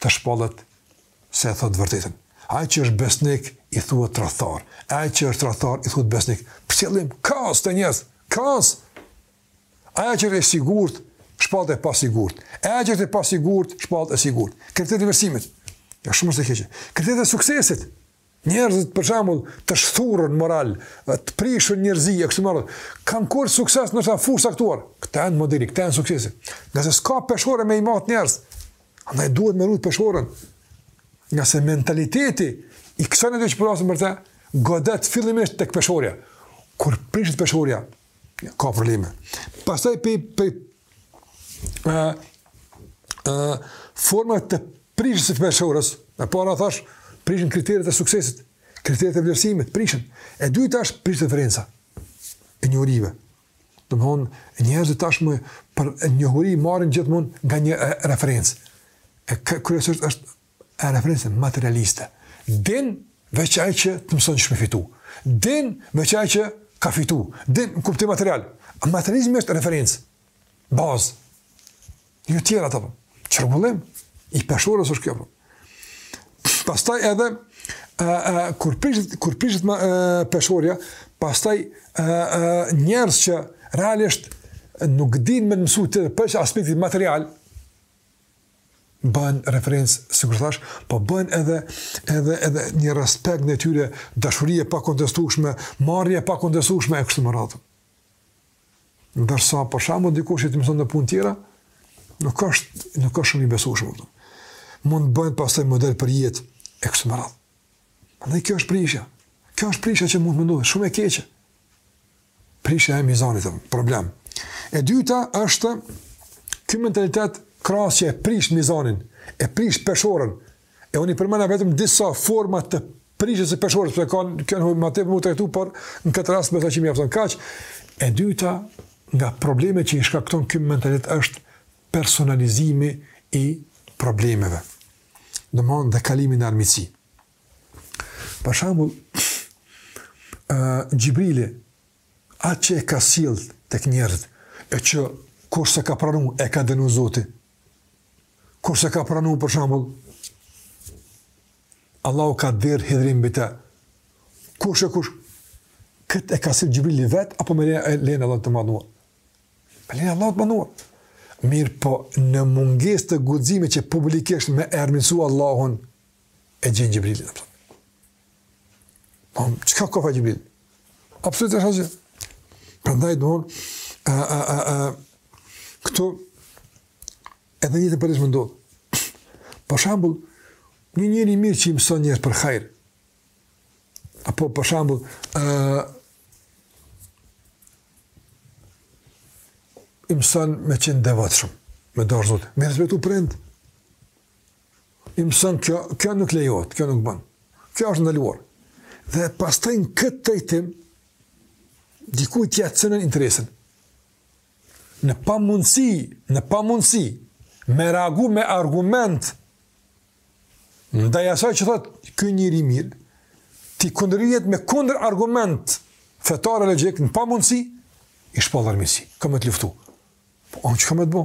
të shpallet se e thotë të vërtetën. Ai që është besnik i thuhet tradhtar, e ai që është tradhtar i thuhet besnik. Për qëllim kaos te njerëzit, kaos. Ai që është i sigurt shpallet e pasigurt. E ai që është i pasigurt shpallet e sigurt. Kriteret e vlerësimit. Kjo shumë është e keqe. Kriteret e suksesit. Njerëzit, për shembull, të shthurur në moral, të prishur në njerëzi e kështu me radhë, kanë korr sukses ndoshta në fushë caktuar. Këta janë modeli, këta janë suksesi. Ngase s'ka peshore me i mat njerëzit. Andaj duhet me rujt peshoren. Ngase mentaliteti i kësaj që po flasim për të, godet fillimisht tek peshorja. Kur prishet peshorja, Ka probleme. Pastaj pe pe ë ë forma të prishjes së peshorës, e para thashë, prishen kriteret e suksesit, kriteret e vlerësimit, prishen. E dyta tash prishet referenca e njohurive. Domethënë, njerëzit tashmë për njohuri marrin gjithmonë nga një referencë. E kryesisht është e referencë materialiste. Din veç ai që të mëson qysh me fitu. Din veç ai që ka fitu. Din në kuptim material. Materializmi është referencë. Bazë. Një tjetër pra. Çrregullim. I peshorës është kjo pra. Pastaj edhe, e, e, kur prishet, kur prishet më peshorja, pastaj e, e, njerëz që realisht nuk din me të mësu përveç aspektit material, bëhen referencë, sikur thashë, po bëhet edhe edhe edhe një respekt ndaj tyre, dashuri e pakontestueshme, marrje e pakontestueshme e kështu me radhë. Ndërsa për shembull dikush që të mëson në punë tjera, nuk është nuk është shumë i besueshëm atë. Mund të bëhet pastaj model për jetë e kështu me radhë. Andaj kjo është prishja. Kjo është prishja që mund të ndodhë, shumë e keqe. Prishja e mizanit, problem. E dyta është ky mentalitet krahas që e prish mizanin, e prish peshorën. E unë i përmenda vetëm disa forma të prishjes së peshorës, se ka ka më tepër me u trajtu, por në këtë rast mendoj që mjafton kaq. E dyta nga problemet që i shkakton ky mentalitet është personalizimi i problemeve. Domethënë dhe kalimi në armiqësi. Për shembull, Xhibrili, atë që e ka sjell tek njerëzit, e që kur s'e ka pranuar, e ka dënuar Zoti. Kur s'e ka pranuar për shembull, Allahu ka derdh hidhërim mbi të. Kur s'e, kush këtë e ka sjell Xhibrili vetë apo me lejen e Allahut të madhëruar? Me lejen e Allahut të madhëruar. Mirëpo, në mungesë të guximit që publikisht me armiqësu Allahun, e gjen Gjibrilin. Po, çka ka faj Gjibril? Absolutisht asgjë. Prandaj, domethon, a, a, a, a, këtu, edhe në jetën e përditshme ndodh. Për shembull, një njeri i mirë që i mëson njerëz për hajr, apo për shembull, a, i mëson me qenë devotshëm, me adhuru Zotin, me respektu prindët, i mëson kjo, kjo nuk lejohet, kjo nuk bën. Kjo është e ndaluar. Dhe pastaj në këtë drejtim dikujt t'ia cenon interesin. Në pamundësi, në pamundësi me reagu me argument ndaj asaj që thot ky njeri i mirë, t'i kundërvihet me kundërargument fetar e logjik në pamundësi, i shpall armiqsi, ka me të luftu. Po, unë çka me të bo?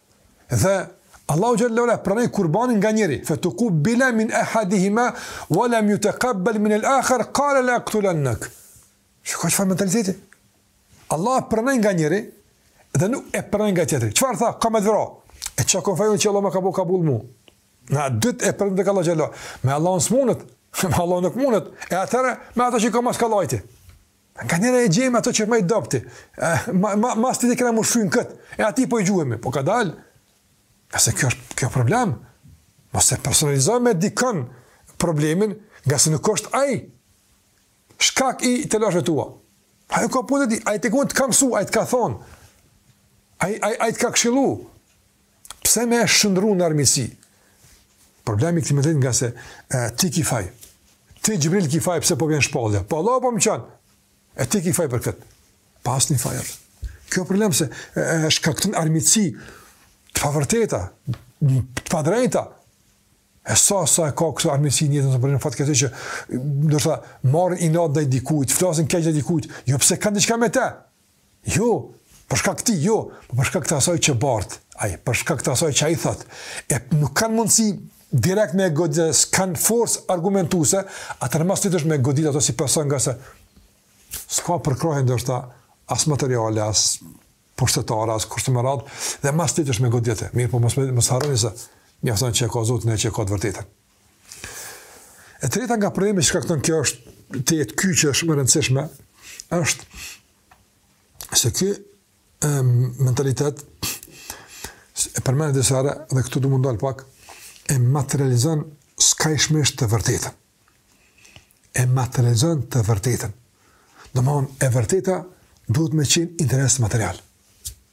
Dhe Allahu xhelle ue ala pranoi kurbanin nga njëri, fa tuqbila min ahadihima wa lam yutaqabbal min al-akhar qala la aqtulannak. Shiko çfarë mentaliteti. Allahu pranoi nga njëri dhe nuk e pranoi nga tjetri. Çfarë tha? Ka me të vra. E çka kom faj un që Allahu më ka bo kabul mua. Na dyt e pranoi tek Allah xhallahu. Me Allahun s'munet, me Allahun nuk mundet. E atëherë me atë që e ka ma s'kollajti. Nganjëherë e gjejmë atë që ma i dobti. Ma ma ma s'lehti e kena me u shfry në kët. E atij po i gjuhemi, po kadal. Ngase kjo është kjo problem. Mos e personalizo me dikon problemin, ngase nuk është ai shkak i telasheve tua. Ai ka punën e tij, ai të mund të ka mësu, ai të ka thon. Ai ai ai të ka këshillu. Pse me e shndërru në armiqsi? Problemi këti me dhejnë ngase e, ti ki faj. Ti Gjibril ki faj pse po vjen shpallja. Pa po Allahu po më çon. E ti ki faj për këtë. Pa asnjë faj atë. Kjo problem se e, e shkakton armiqsi të pavërteta, të padrejta. E sa, sa ka këso armiqsi në jetën e përditshme fatkeqësisht që njerëzit marrin inat ndaj dikujt, flasin keq ndaj dikujt, jo pse kanë diçka me te. Jo, për shkak të tij jo, por për shkak të asaj që bart ai, për shkak të asaj që ai thot. E nuk kanë mundësi direkt me godit, s'kan forcë argumentuese, atëherë ma s'lehti është me godit atë si person ngase s'ka përkrahje ndoshta as materiale, as pushtetare, as kështu me radhë, dhe ma s'lehti është me godit. Mirëpo mos, mos harroni se mjafton që e ka Zotin edhe që e ka të vërtetën. E treta nga problemet që shkakton kjo është tejet kyçe, shumë e rëndësishme, është se ky e, mentalitet e përmenë dhe sara dhe këtu du m'u ndal pak e materializon skajshmisht të vërtetën. E materializon të vërtetën. Domethon e vërteta duhet me qenë interes material.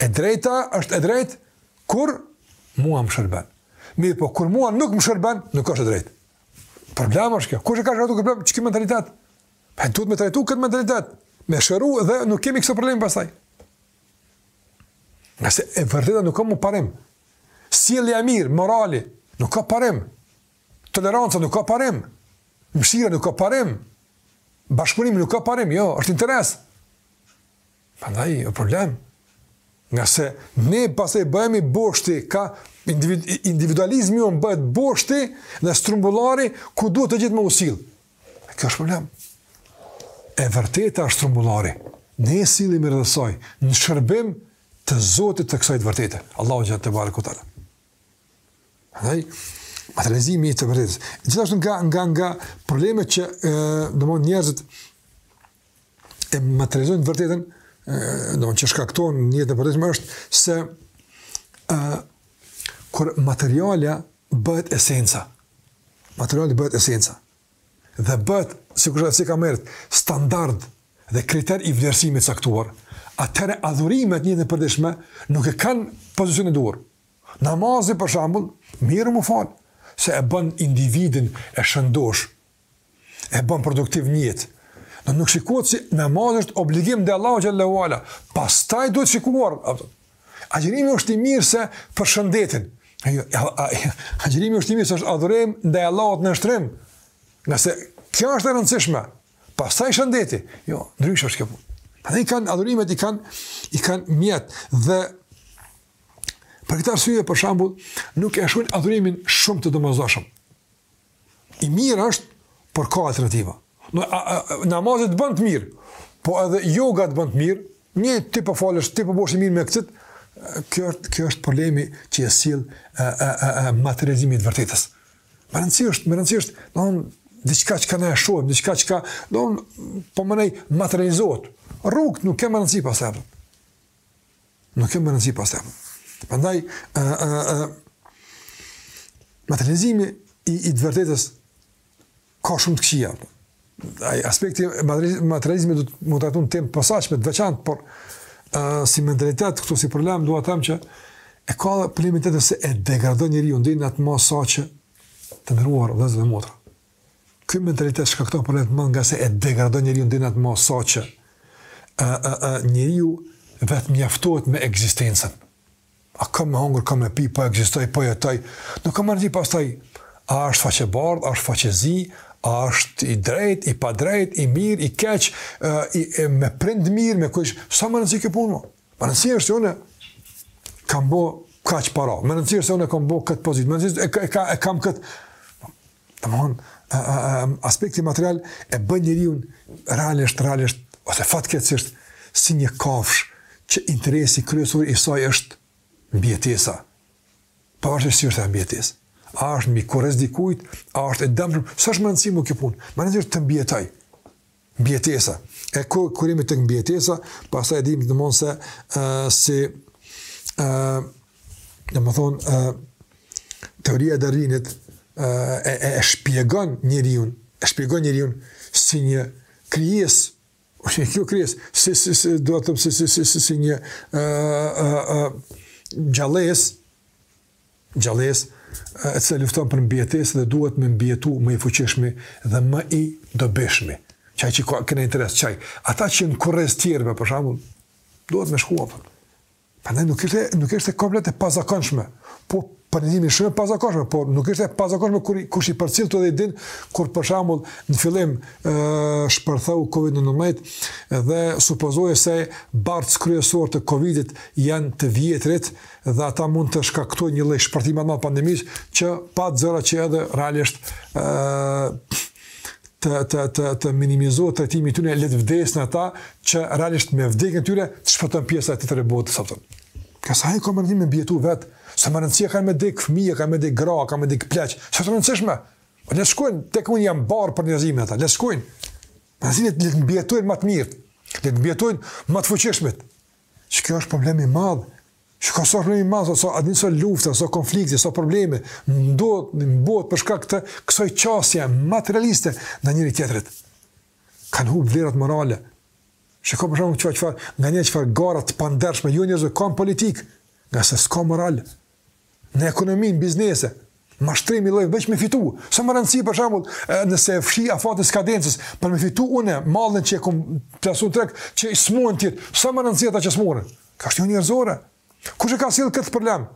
E drejta është e drejtë kur mua më shërben. Mirëpo, kur mua nuk më shërben, nuk është e drejtë. Problem është kjo. Kush e ka shkaktu këtë problem? Që ki mentalitet? Pra duhet me trajtu këtë mentalitet. Me shëru dhe nuk kemi këso problem pastaj. Ngase e vërteta nuk ka më parim. Sjellja e mirë, morali, nuk ka parim. Toleranca nuk ka parim. Mëshira nuk ka parim. Bashkëpunimi nuk ka parim. Jo, është interes. Prandaj është problem. Ngase ne pastaj bëhemi boshti, ka individ, individualizmi unë bëhet boshti dhe strumbullari ku duhet të gjithë me u sjellë. Kjo është problem. E vërteta është strumbullari. Ne sillemi rreth saj në shërbim të zotit të kësaj të vërtete. Allahu tebareke ve teala. Andaj, materializimi i të vërtetës. Gjithashtu nga, nga, nga problemet që, e, dhe mund njerëzit, e materializojnë të vërtetën, që shkakton në jetën e përditshme është se ë uh, kur materialja bëhet esenca. Materialja bëhet esenca. Dhe bëhet sikurse ka merret standard dhe kriter i vlerësimit të caktuar. Atëherë adhurimet në jetën e përditshme nuk e kanë pozicionin e duhur. Namazi për shembull, mirë m'u fal, se e bën individin të shëndoshë, e bën produktiv në jetë. Do nuk shikohet se namazi është obligim ndaj Allahu xhel-le ve ala. Pastaj duhet shikuar. Agjërimi është i mirë se për shëndetin. Jo, agjërimi është i mirë se është adhurim ndaj Allahut, nënshtrim. Nëse kjo është e rëndësishme, pastaj shëndeti. Jo, ndryshe është kjo. Dhe i kanë adhurimet i kanë i kanë mjet dhe për këtë arsye për shembull nuk e shohin adhurimin shumë të domosdoshëm. I mirë është por ka alternativa. Namazi të bën të mirë, po edhe yoga të bën të mirë, një ti po falesh, ti po bëhesh mirë me këtë, kjo është kjo është problemi që e sjell e e e, e materializimi i të vërtetës. Me rëndësi është, me rëndësi është, do të diçka çka ne e shohim, diçka që ka, do të po më materializohet. Rrugë nuk kemë rëndësi pas atë. Nuk janë me rëndësi pastaj. Prandaj, materializimi i, i të vërtetës ka shumë të këqija. Ai aspekti materializmi do të më të atun temë posaçme të veçantë, por uh, si mentalitet, këtu si problem, dua të them që e ka dhe problemin të të se e degradon njeriun, dhe në atë masë saqë të nderuar vëllezër dhe motra. Ky mentalitet shkakton probleme të mëdha ngase e degradon njeriun deri në atë masë sa që ë ë ë njeriu vetë mjaftohet me ekzistencën. A kam me hongër, kam me pi, po ekzistoj, po jetoj. Nuk kam argji pastaj a është faqebardhë, a është faqezi, a është i drejtë, i padrejtë, i mirë, i keq, ë i e, me prindë mirë, me kush, s'a me rëndësi kjo punë. Me rëndësi është unë kam bë kaq para. Me rëndësi është unë kam bë kët pozitë. Me rëndësi e, e, e, e kam kët Domthon, aspekti material e bën njeriun realisht realisht ose fatkeqësisht si një kafshë që interesi kryesor i saj është mbijetesa. Pavarësisht si është mbijetesa. A është mbi kurriz dikujt, a është e dëmshme, s'është me rëndësi mu kjo punë. Me rëndësi është të mbijetojë. Mbijetesa. E ku kur jemi tek mbijetesa, pastaj e dimë domthon se ë uh, si ë uh, domthon ë uh, teoria e Darwinit ë uh, e, e, e shpjegon njeriun, e shpjegon njeriun si një krijesë ose kjo krijesë, si, si, si, do ta them, si, si, si, si, si një uh, uh, uh, gjallesë, Gjallesë, e cila lufton për mbijetesë dhe duhet me mbijetu më i fuqishmi dhe më i dobishmi. Që ai që ka kën në interes, që ai, ata që në kurriz tjerëve, për shambull, duhet me shku, për. Prandaj nuk ishte, nuk ishte komplet e pazakonshme, po për një njëmi shumë e pazakonshme, po nuk ishte e pazakonshme kur, kush i përcjell këto dhe i din, kur për shambull në fillim e, shpërtheu COVID-19 dhe supozohej se bartës kryesor të COVID-it janë të vjetrit, dhe ata mund të shkaktojnë një lloj shpërthimi të madh pandemisë që pat zëra që edhe realisht ë të të të të minimizohet trajtimi i tyre le të vdesin ata që realisht me vdekjen e tyre të shpëton pjesa tjetër e botës sot. Ka se ai ka mendimin me mbijetu vet, s'a me rëndësi a ka me dek fëmijë, ka me dek gra, ka me dek pleq, s'ashtë e rëndësishme. Po le t'shkojnë, tek e fundit janë barrë për njerëzimin ata, le t'shkojnë. Në zinë le të mbijetojnë më të mirët, le të mbijetojnë më të fuqishmit. Që kjo është problem i madh, që ka sa problem i madh, sa a din sa lufta, sa konflikte, sa probleme, ndodhin në botë për shkak të kësaj qasje materialiste ndaj njëri-tjetrit. Kanë hup vlerat morale, çka ka për shembull çfarë, nganjëherë çfarë gara të pandershme, jo, jonjerëzore ka në politikë, ngase s'ka moral, në ekonomi, në biznese, mashtrime lloj veç me fitu. S'a me rëndësi për shembull, nëse e fshi afatin e skadencës për me fitu unë mallin që e kam plasu n'treg, që i smuan ti. S'a me rëndësi ata që smuren. Kjo asht jonjerëzore. Kush e ka sjell këtë problem?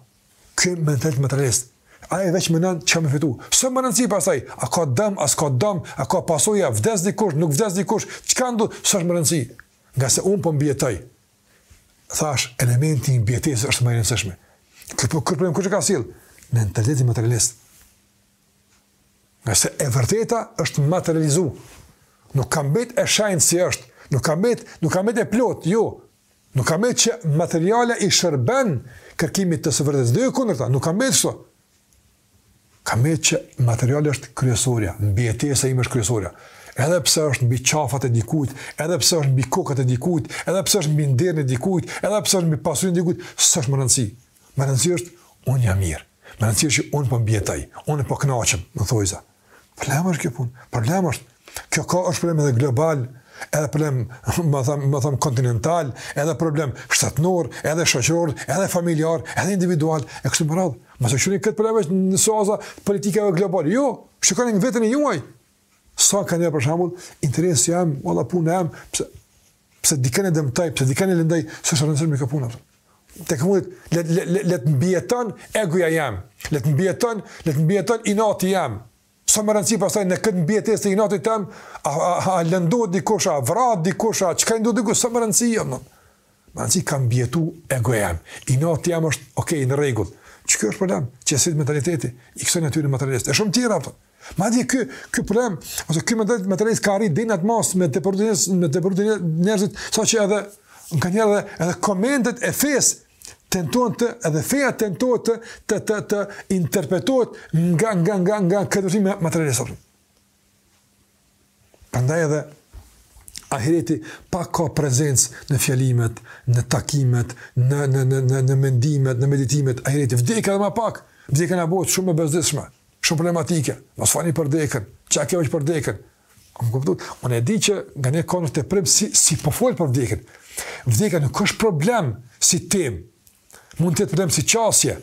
Ky mentalitet materialist. Ai veç mendon çka me fitu. S'a me rëndësi pastaj, a ka dëm, a s'ka dëm, a ka pasoja, vdes dikush, nuk vdes dikush, çka ndodh, s'është me rëndësi. Ngase un po mbijetoj. thash, elementi i mbijetesës është më i rëndësishmi. Këtë po kërpërim çka ka sjellë? Mentalitetin materialist. Nëse e vërteta është materializu, nuk ka mbet e shenjtë siç është, nuk ka mbet, nuk ka mbet e plotë, jo, nuk ka mbet që materialja i shërben kërkimit të së vërtetës, dhe jo e kundërta, nuk ka mbet ashtu. Ka mbet që materiali është kryesorja, mbijetesa ime është kryesorja. Edhe pse është mbi qafat e dikujt, edhe pse është mbi kokat e dikujt, edhe pse është mbi nderin e dikujt, edhe pse është mbi pasurinë e dikujt, s'është me rëndësi. Me rëndësi është unë jam mirë. Me rëndësi është që unë po mbijetoj, unë po kënaqem, në thojza. Problem është kjo punë. Problem është. Kjo ka është problem edhe global, edhe problem, me thanë, me thanë, kontinental, edhe problem shtetnor, edhe shoqëror, edhe familjar, edhe individual, e kështu me radhë. Më të qëni ky problem është në soza politikave globale. Jo, shikoni në veten e juaj. Sa ka njerëz për shembull, interesi jem, ola puna jem, pse, pse dikënd e dëmtoj, pse dikënd e lëndoj, s'është e rëndësishme kjo punë. Te kemojt le le le le të mbijeton egoja jem. Le të mbijeton, le të mbijeton inati jem. S'a me rëndësi pastaj në këtë mbijetesë të inatit tem, a, a, a, a lëndohet dikush, a vrahet dikush, a çka ndodh dikush, s'a me rëndësi jam. Jo. Me rëndësi ka mbijetu egoja jem. Inati jem është okay në rregull. Çka është problem? Çesit mentaliteti i kësaj natyre materialiste. E shumë tjera ato. Po. Madje ky ky problem ose ky mentalitet materialist ka arritur deri në atë masë me depërtu te, me depërtu te njerëzit saqë edhe nganjëherë edhe, edhe komentet e fesë tentohet edhe feja tentohet të të të, të interpretohet nga nga nga nga këndvështrimi materialist. Prandaj edhe ahireti pak ka prezencë në fjalimet, në takimet, në në në në në mendimet, në meditimet, ahireti, vdekja edhe ma pak. Vdekja na bëhet shumë e bezdisshme, shumë problematike. Mos folni për vdekjen, çka kjo është për vdekjen. Kam kuptuar, unë e di që nga ne kanë problem si si po fol për vdekjen. Vdekja nuk është problem si temë. Mund të jetë problem si qasje.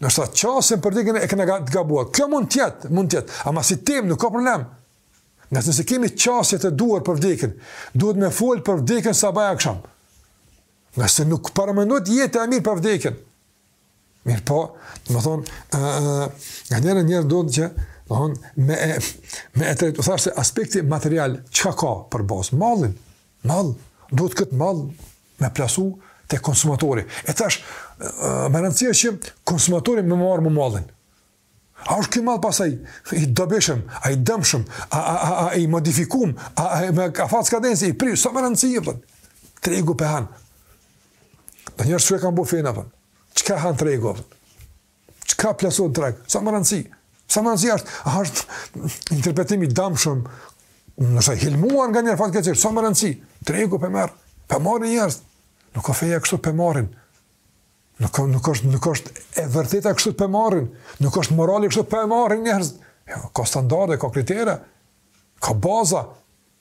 Ndoshta atë qasjen për vdekjen e kena të gabuar. Kjo mund të jetë, mund të jetë. Ama si temë, nuk ka problem. Ngase nëse kemi qasje të duhur për vdekjen, duhet me folë për vdekjen sa, bajagi shumë. Ngase nuk paramendohet jetë e mirë pa vdekjen. Mirëpo, të më thonë, nganjëherë njerëz do të që, të thonë, me, me e të rejtë, u thashë se aspekti material, çka ka për bazë? Mallin, Mall, duhet këtë mall me plasu te konsumatori. E tash, me rëndësi a që konsumatori me marrë mallin. A është ky mall pastaj i dobishëm, a i dëmshëm, a, a, a, a i modifikum, a, a, a, afat skadence, i prirë, s'a me rëndësi, për. Tregu p'e han. Dhe njerëz e kanë bo fenë, për. Çka han tregu, për. Çka plotësohet drag? Sa më rëndësi? Sa më rëndësi është? A është interpretim i dëmshëm? Nëse i helmuar nga një fakt keq, sa më rëndësi? Tregu po e merr, po e marrin njerëz. Nuk ka feja kështu po e marrin. Nuk ka nuk është nuk është e vërteta kështu po e marrin. Nuk është morali kështu po e marrin njerëz. Jo, ka standarde, ka kritere, ka baza,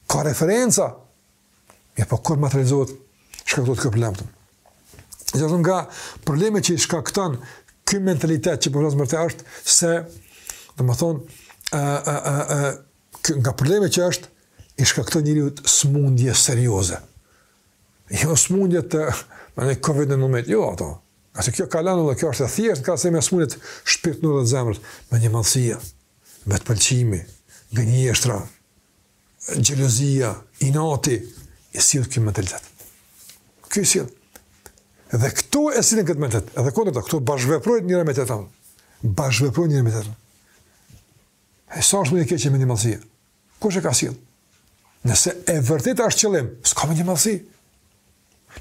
ka referenca. Mirëpo kur materializohet, shkaktohet ky problem. Dhe nga problemet që i shkakton ky mentalitet që po flasim për te është se, domethonë, a, a, a, a, ky, nga problemet që është, i shkakton njeriut smundje serioze. Jo smundje të, në një covid në moment, jo ato. Se kjo kalon dhe kjo është e thjeshtë, krahas me smundjet e shpirtit dhe zemrës, mendjemadhësia, vetëpëlqimi, gënjeshtra, xhelozia, inati, i sjell ky mentalitet. Ky i sjell. Dhe këto e sjellin këtë mentalitet. Edhe e kundërta, këto bashkëveprojnë njëra me tjetrën. Bashkëveprojnë njëra me tjetrën. E sa është smundje e keqe mendjemadhësia? Kush e ka sjell? Nëse e vërteta është qëllim, s'ka mendjemadhësi.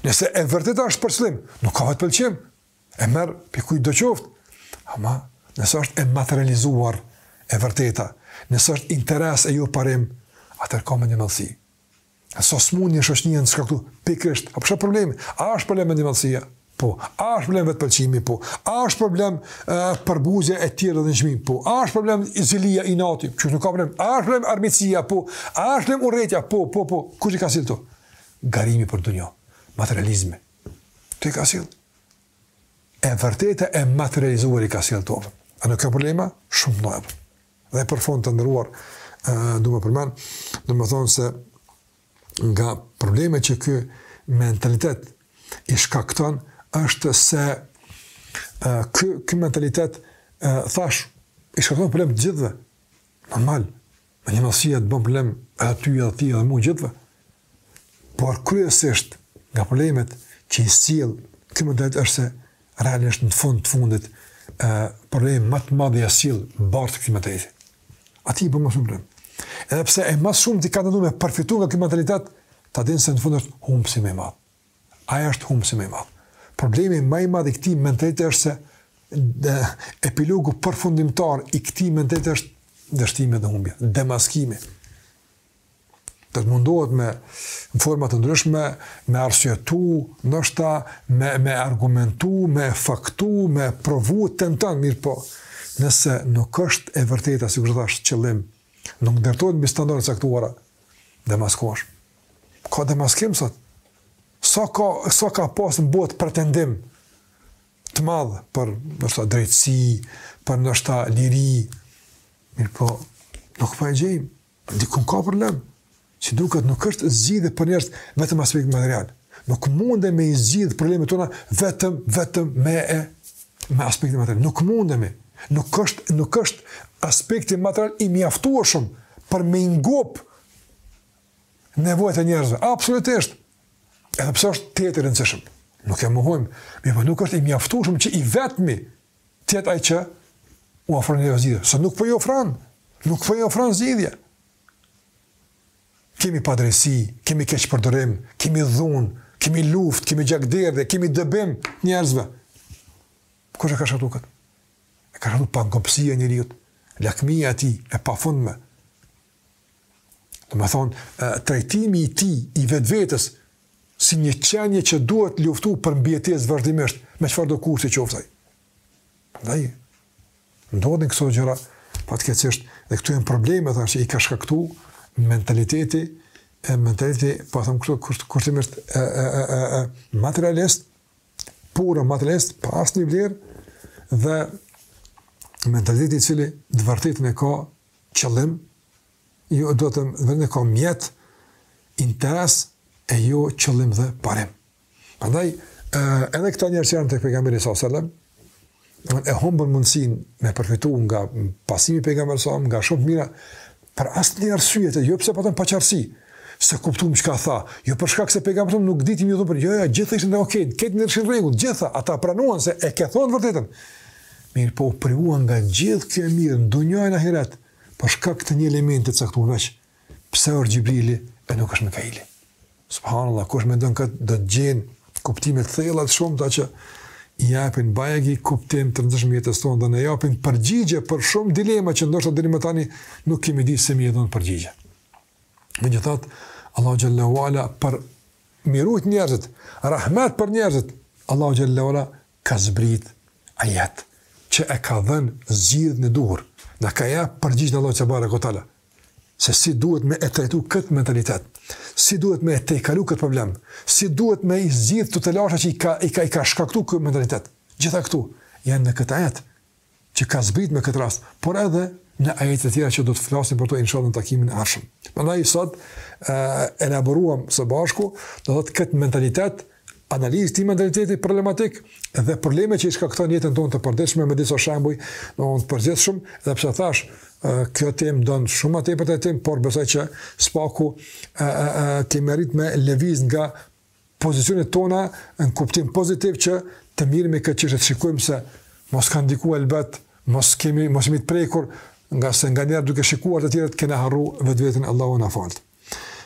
Nëse e vërteta është për qëllim, nuk ka vetëpëlqim. E merr pe kujt do qoftë. Ama nëse është e materializuar e vërteta, nëse është interes e jo parim, atëherë ka mendjemadhësi. E sa smundje shoqnia ka shkaktu, pikrisht, a po është problemi? A është problem mendjemadhësia? Po. A është problem vetëpëlqimi? Po. A është problem e, përbuzja e tjera dhe nënçmimi? Po. A është problem zilia, inati? Qysh nuk ka problem? A është problem armiqsia? Po. A është problem urrejtja? Po, po, po. Kush i ka sjellë këto? Garimi për dunja. Materializmi. Këto i ka sjell. E vërteta e materializuar i ka sjell këto vese. A nuk kan problema? Shumë të nojë. Dhe për fund të nderuar, du me përmend, domethonë se nga problemet që ky mentalitet i shkakton, është se ky, ky mentalitet, thash, i shkakton problem të gjithve. Normal, Mendjemadhësia të bën problem edhe ty edhe atij edhe mua gjithëve. Por kryesisht nga problemet që i sjell ky mentalitet është se realisht në fund të fundit ë problem më të madh ia sjell bartësit të këtij mentaliteti. Atij i bën më shumë problem. Edhe pse ai më shumë tenton me përfituar nga ky mentalitet, ta din se në fund është humbsi më i madh. Ai është humbësi më i madh. Problemi më i madh i këtij mentaliteti është se dhe epilogu përfundimtar i këtij mentaliteti është dështimi dhe humbja, demaskimi. Do të mundohet me në forma të ndryshme me e arsyetu, ndoshta me me argumentu, me faktu, me provu, tenton, mirëpo nëse nuk është e vërteta sikur thash qëllim, nuk ndërtohet mbi standarde të caktuara, demaskohesh. Ka demaskim sot. Sa ka, sa ka pas në botë pretendim të madh për drejtësi, për liri, mirëpo, nuk pa po e gjejmë, dikun ka problem, që duket nuk është zgjidhe për njerëz vetëm aspekti material. Nuk mundemi i zgjidhim problemet tona vetëm, vetëm me e, me aspektin material. Nuk mundemi, nuk është, nuk është aspekti material i mjaftueshëm për me i ngop nevojat e njerëzve. Absolutisht. Edhe pse është tejet i rëndësishëm. Nuk e mohojmë, mirëpo nuk është i mjaftueshëm që i vetmi të jetë ai që u ofron zgjidhje. Sa nuk po i ofron, nuk po i ofron zgjidhje. Kemi padrejtësi, kemi keqpërdorim, kemi dhunë, kemi luftë, kemi gjakderdhje, kemi dëbim të njerëzve. Kush e ka shkaktu këtë? E ka shkaktu pangopsia e njeriut, lakmia e tij e pafundme. Domethënë, trajtimi i tij i vetvetes, si një qenie që duhet luftu për mbijetesë vazhdimisht, me çfarëdo kushti qoftë ai. Dhe i, ndodhin këso gjëra, fatkeqësisht, dhe këto janë probleme, dhe që i ka shkaktu mentaliteti, e mentaliteti, pa po thëmë këtu, kërë kër të mështë e, e, e, e, e, materialist, puro materialist, pa asnjë vlerë, dhe mentaliteti i cili të vërtetën e ka qëllim, jo të vërtetën e ka mjet, interes e jo qëllim dhe parim. Prandaj edhe këta njerëz që janë tek pejgamberi alejhi selam, domthonë e humbën mundësin me përfitu nga pasimi i pejgamberit a.s. nga shumë të mira për asnjë arsye tjetër jo pse patën paqartësi s'e kuptuan çka tha, jo për shkak se pejgamberi nuk diti me thonë për jo, jo, gjitha ishin okay, këto ishin në rregull, gjithë ata pranuan se e ke thonë të vërtetën. Mirëpo u privuan nga gjithë kjo e mirë në dynja e në ahiret për shkak të një elementi të caktuar veç pse është Xhibrili e nuk është Mikaili. Subhanallahu, kush mediton këtë do të gjejë kuptime të thella të shumta që i japin bajegi kuptim të rëndësishëm jetës tonë dhe na japin përgjigje për shumë dilema që ndoshta deri më tani nuk kemi ditë si me i dhon përgjigje. Megjithatë, Allahu xhel-le ue ala për me i rujt njerëzit, rahmet për njerëzit, Allahu xhel-le ue ala ka zbrit ajet që e ka dhën zgjidhjen e duhur na ka jap përgjigjen Allahu tebareke ue teala se si duhet me e trajtu këtë mentalitet, si duhet me e tejkalu këtë problem, si duhet me i zgjidh këto telashe që i ka, i ka, i ka shkaktu ky mentalitet. Gjitha këto janë në këtë ajet, që ka zbrit me këtë rast, por edhe në ajete të tjera që do të flasim për to inshallah në takimin e ardhshëm. Prandaj sot e elaboruam së bashku, do të thotë këtë mentalitet, analizë të mentalitetit problematik dhe probleme që i shkakton në jetën tonë të përditshme me disa shembuj, do të përgjithshëm, dhe pse thash, kjo temë don shumë atë për të temë, por besoj që së paku kemi mbërrit me lëviz nga pozicionet tona në kuptim pozitiv që të merremi me këtë çështje të shikojmë se mos kanë ndikuar elbet, mos kemi mos jemi të prekur nga se nganjëherë duke shikuar të tjerët kena harru vetveten Allahu na faltë.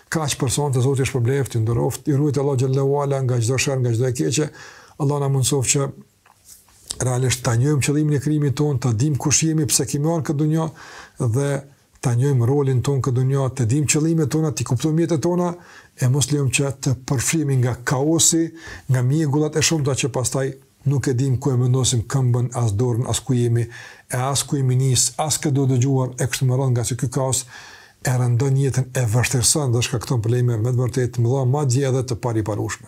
Kaq për sonte. Zoti ju shpërbleftë, ju nderoftë, ju ruajtë Allah xhelle ue ala nga çdo sherr, nga çdo e keqe. Allah na mundësoftë që realisht ta njohim qëllimin e krijimit tonë, ta dim kush jemi, pse kemi ardhur në këtë dunja dhe ta njohim rolin tonë në këtë dunja, të dimë qëllimet tona, t'i kuptojmë jetët tona e mos lejojmë që të përfshihemi nga kaosi, nga mjegullat e shumta që pastaj nuk e dimë ku e vendosim këmbën, as dorën, as ku jemi, e as ku jemi nis, as kë duhet dëgjuar e kështu me radhë ngase ky kaos e rëndon jetën, e vështirëson dhe shkakton probleme me të vërtetë të mëdha madje edhe të pariparueshme.